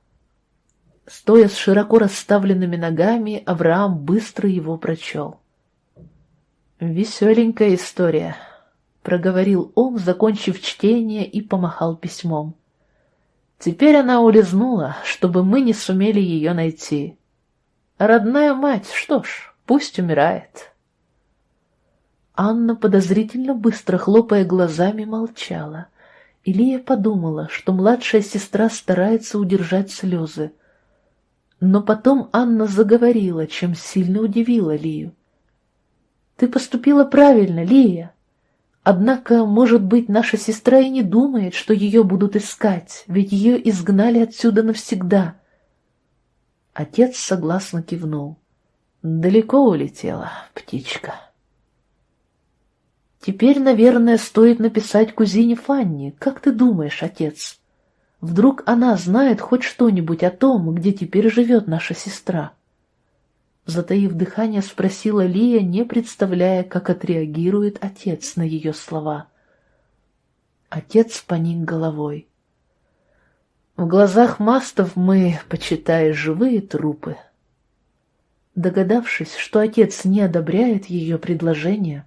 Стоя с широко расставленными ногами, Авраам быстро его прочел. «Веселенькая история», — проговорил он, закончив чтение и помахал письмом. «Теперь она улизнула, чтобы мы не сумели ее найти. Родная мать, что ж, пусть умирает». Анна подозрительно быстро, хлопая глазами, молчала. Илья подумала, что младшая сестра старается удержать слезы, но потом Анна заговорила, чем сильно удивила Лию. «Ты поступила правильно, Лия. Однако, может быть, наша сестра и не думает, что ее будут искать, ведь ее изгнали отсюда навсегда». Отец согласно кивнул. «Далеко улетела птичка». «Теперь, наверное, стоит написать кузине Фанни. Как ты думаешь, отец?» Вдруг она знает хоть что-нибудь о том, где теперь живет наша сестра? Затаив дыхание, спросила Лия, не представляя, как отреагирует отец на ее слова. Отец поник головой. В глазах мастов мы, почитая живые трупы. Догадавшись, что отец не одобряет ее предложение,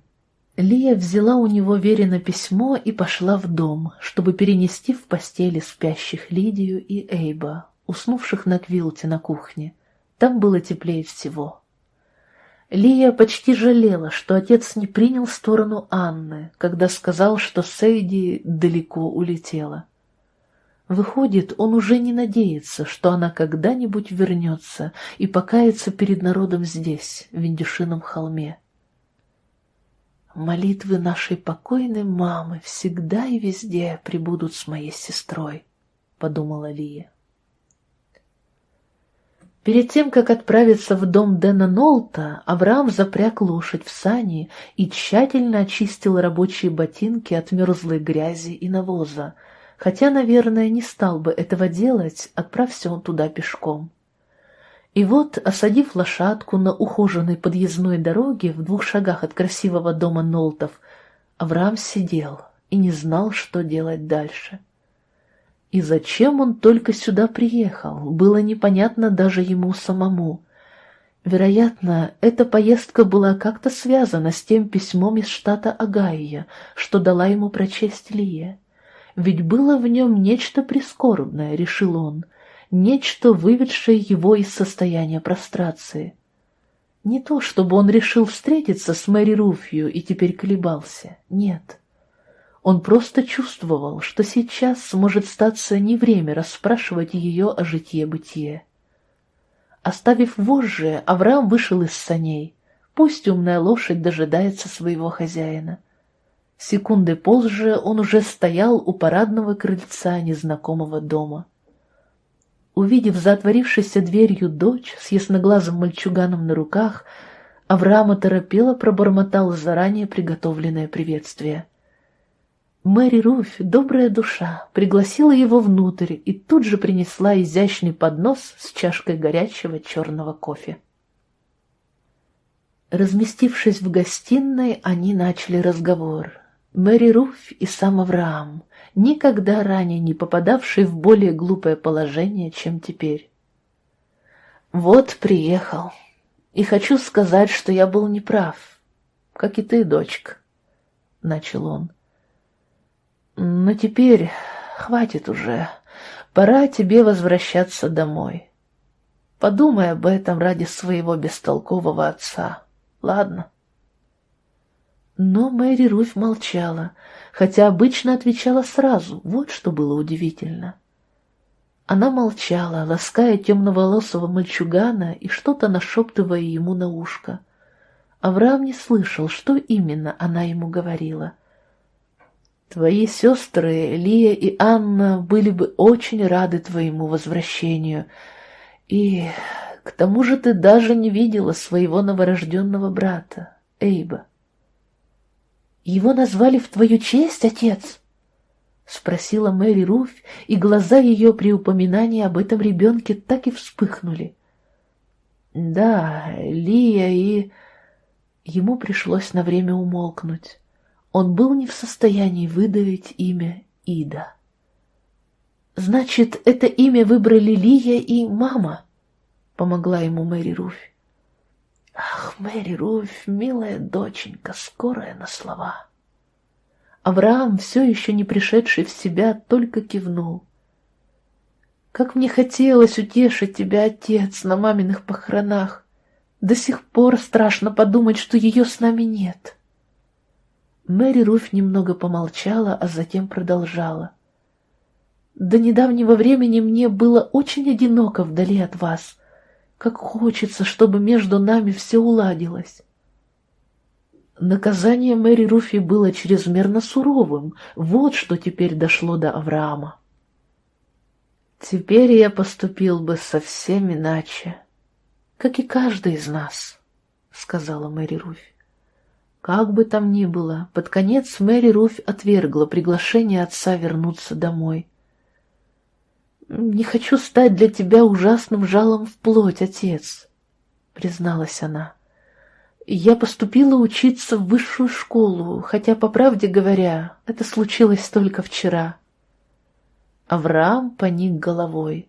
Лия взяла у него верено письмо и пошла в дом, чтобы перенести в постели спящих Лидию и Эйба, уснувших на квилте на кухне. Там было теплее всего. Лия почти жалела, что отец не принял сторону Анны, когда сказал, что Сейди далеко улетела. Выходит, он уже не надеется, что она когда-нибудь вернется и покается перед народом здесь, в Индюшином холме. Молитвы нашей покойной мамы всегда и везде прибудут с моей сестрой, — подумала Лия. Перед тем, как отправиться в дом Дэна Нолта, Авраам запряг лошадь в сани и тщательно очистил рабочие ботинки от мерзлой грязи и навоза, хотя, наверное, не стал бы этого делать, отправься он туда пешком. И вот, осадив лошадку на ухоженной подъездной дороге в двух шагах от красивого дома Нолтов, Авраам сидел и не знал, что делать дальше. И зачем он только сюда приехал, было непонятно даже ему самому. Вероятно, эта поездка была как-то связана с тем письмом из штата Огайо, что дала ему прочесть Лия. Ведь было в нем нечто прискорбное, решил он — нечто, выведшее его из состояния прострации. Не то, чтобы он решил встретиться с Мэри Руфью и теперь колебался, нет. Он просто чувствовал, что сейчас может статься не время расспрашивать ее о житье-бытие. Оставив вожжи, Авраам вышел из саней. Пусть умная лошадь дожидается своего хозяина. Секунды позже он уже стоял у парадного крыльца незнакомого дома. Увидев за отворившейся дверью дочь с ясноглазым мальчуганом на руках, Авраама торопело пробормотал заранее приготовленное приветствие. Мэри Руфь, добрая душа, пригласила его внутрь и тут же принесла изящный поднос с чашкой горячего черного кофе. Разместившись в гостиной, они начали разговор. Мэри Руфь и сам Авраам, никогда ранее не попадавший в более глупое положение, чем теперь. «Вот приехал, и хочу сказать, что я был неправ, как и ты, дочка», — начал он. «Но теперь хватит уже, пора тебе возвращаться домой. Подумай об этом ради своего бестолкового отца, ладно?» Но Мэри Руфь молчала, хотя обычно отвечала сразу, вот что было удивительно. Она молчала, лаская темноволосого мальчугана и что-то нашептывая ему на ушко. Авраам не слышал, что именно она ему говорила. «Твои сестры, Лия и Анна, были бы очень рады твоему возвращению, и К тому же ты даже не видела своего новорожденного брата, Эйба. Его назвали в твою честь, отец? Спросила Мэри Руфь, и глаза ее при упоминании об этом ребенке так и вспыхнули. Да, Лия и... Ему пришлось на время умолкнуть. Он был не в состоянии выдавить имя Ида. «Значит, это имя выбрали Лия и мама?» — помогла ему Мэри Руфь. «Ах, Мэри Руфь, милая доченька, скорая на слова!» Авраам, все еще не пришедший в себя, только кивнул. «Как мне хотелось утешить тебя, отец, на маминых похоронах! До сих пор страшно подумать, что ее с нами нет!» Мэри Руфь немного помолчала, а затем продолжала. «До недавнего времени мне было очень одиноко вдали от вас. Как хочется, чтобы между нами все уладилось». Наказание Мэри Руфи было чрезмерно суровым. Вот что теперь дошло до Авраама. «Теперь я поступил бы совсем иначе, как и каждый из нас», — сказала Мэри Руфь. Как бы там ни было, под конец Мэри Руфь отвергла приглашение отца вернуться домой. «Не хочу стать для тебя ужасным жалом в плоть, отец», — призналась она. «Я поступила учиться в высшую школу, хотя, по правде говоря, это случилось только вчера». Авраам поник головой.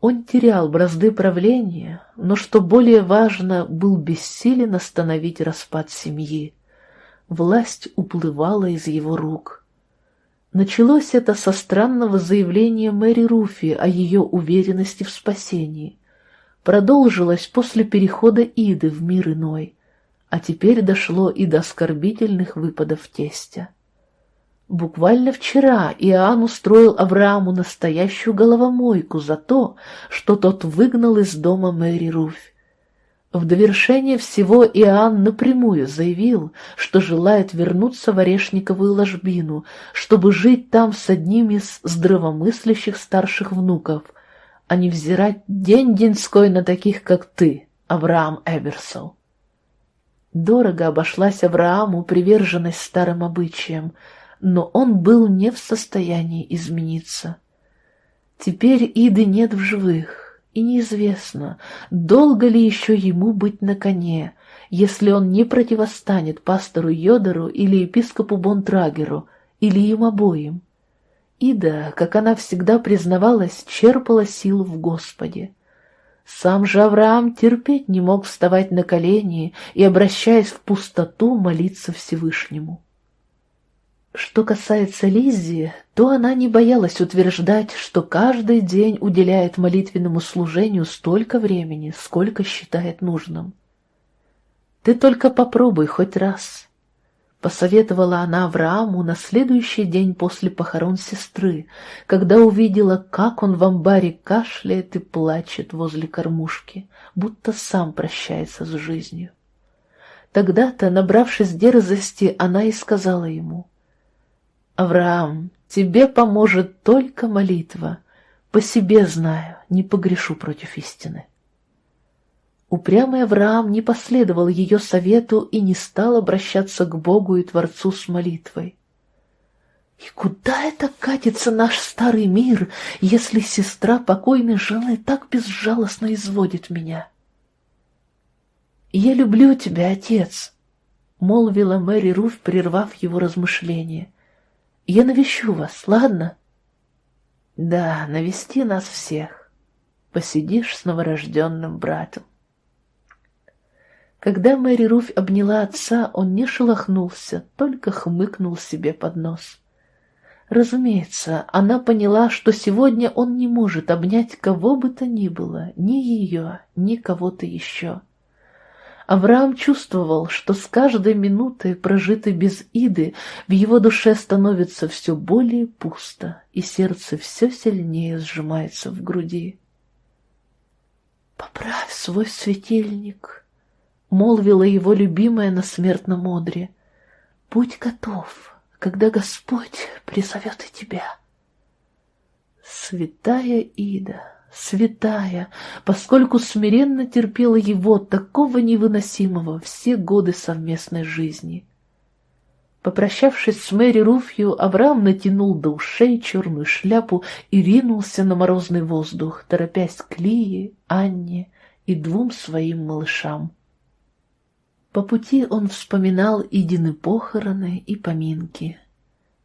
Он терял бразды правления, но, что более важно, был бессилен остановить распад семьи. Власть уплывала из его рук. Началось это со странного заявления Мэри Руфи о ее уверенности в спасении. Продолжилось после перехода Иды в мир иной, а теперь дошло и до оскорбительных выпадов тестя. Буквально вчера Иоанн устроил Аврааму настоящую головомойку за то, что тот выгнал из дома Мэри Руфь. В довершение всего Иоанн напрямую заявил, что желает вернуться в Орешниковую ложбину, чтобы жить там с одним из здравомыслящих старших внуков, а не взирать день-деньской на таких, как ты, Авраам Эберсол. Дорого обошлась Аврааму приверженность старым обычаям, но он был не в состоянии измениться. Теперь Иды нет в живых, и неизвестно, долго ли еще ему быть на коне, если он не противостанет пастору Йодору или епископу Бонтрагеру, или им обоим. Ида, как она всегда признавалась, черпала силу в Господе. Сам же Авраам терпеть не мог вставать на колени и, обращаясь в пустоту, молиться Всевышнему. Что касается Лиззи, то она не боялась утверждать, что каждый день уделяет молитвенному служению столько времени, сколько считает нужным. «Ты только попробуй хоть раз», — посоветовала она Аврааму на следующий день после похорон сестры, когда увидела, как он в амбаре кашляет и плачет возле кормушки, будто сам прощается с жизнью. Тогда-то, набравшись дерзости, она и сказала ему — Авраам, тебе поможет только молитва. По себе знаю, не погрешу против истины. Упрямый Авраам не последовал ее совету и не стал обращаться к Богу и Творцу с молитвой. И куда это катится наш старый мир, если сестра покойной жены так безжалостно изводит меня? «Я люблю тебя, отец», — молвила Мэри Руф, прервав его размышления. Я навещу вас, ладно? Да, навести нас всех. Посидишь с новорожденным братом. Когда Мэри Руфь обняла отца, он не шелохнулся, только хмыкнул себе под нос. Разумеется, она поняла, что сегодня он не может обнять кого бы то ни было, ни ее, ни кого-то еще. Авраам чувствовал, что с каждой минутой, прожитой без Иды, в его душе становится все более пусто, и сердце все сильнее сжимается в груди. «Поправь свой светильник», — молвила его любимая на смертном одре. «Будь готов, когда Господь призовет и тебя». Святая Ида, святая, поскольку смиренно терпела его, такого невыносимого, все годы совместной жизни. Попрощавшись с Мэри Руфью, Авраам натянул до ушей черную шляпу и ринулся на морозный воздух, торопясь к Лии, Анне и двум своим малышам. По пути он вспоминал Идины похороны и поминки.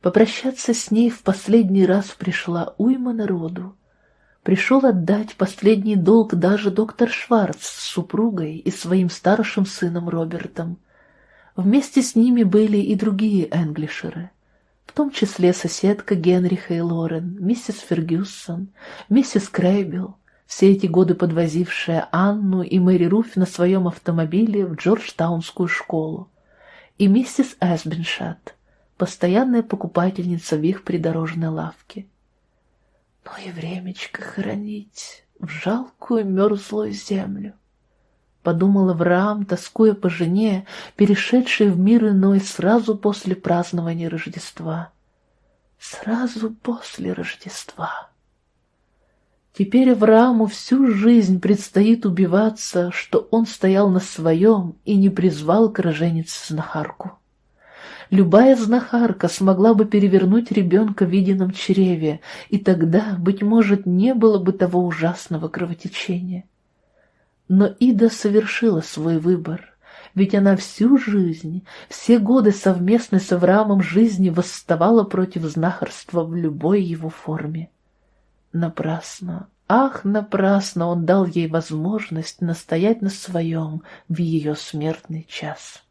Попрощаться с ней в последний раз пришла уйма народу. Пришел отдать последний долг даже доктор Шварц с супругой и своим старшим сыном Робертом. Вместе с ними были и другие энглишеры, в том числе соседка Генриха и Лорен, миссис Фергюсон, миссис Крейбел, все эти годы подвозившая Анну и Мэри Руф на своем автомобиле в Джорджтаунскую школу, и миссис Эсбеншат, постоянная покупательница в их придорожной лавке. Но и времечко хоронить в жалкую мерзлую землю. Подумал Авраам, тоскуя по жене, перешедшей в мир иной сразу после празднования Рождества. Сразу после Рождества. Теперь Аврааму всю жизнь предстоит убиваться, что он стоял на своем и не призвал к роженице знахарку. Любая знахарка смогла бы перевернуть ребенка в виденном чреве, и тогда, быть может, не было бы того ужасного кровотечения. Но Ида совершила свой выбор, ведь она всю жизнь, все годы совместной с Авраамом жизни восставала против знахарства в любой его форме. Напрасно, ах, напрасно он дал ей возможность настоять на своем в ее смертный час.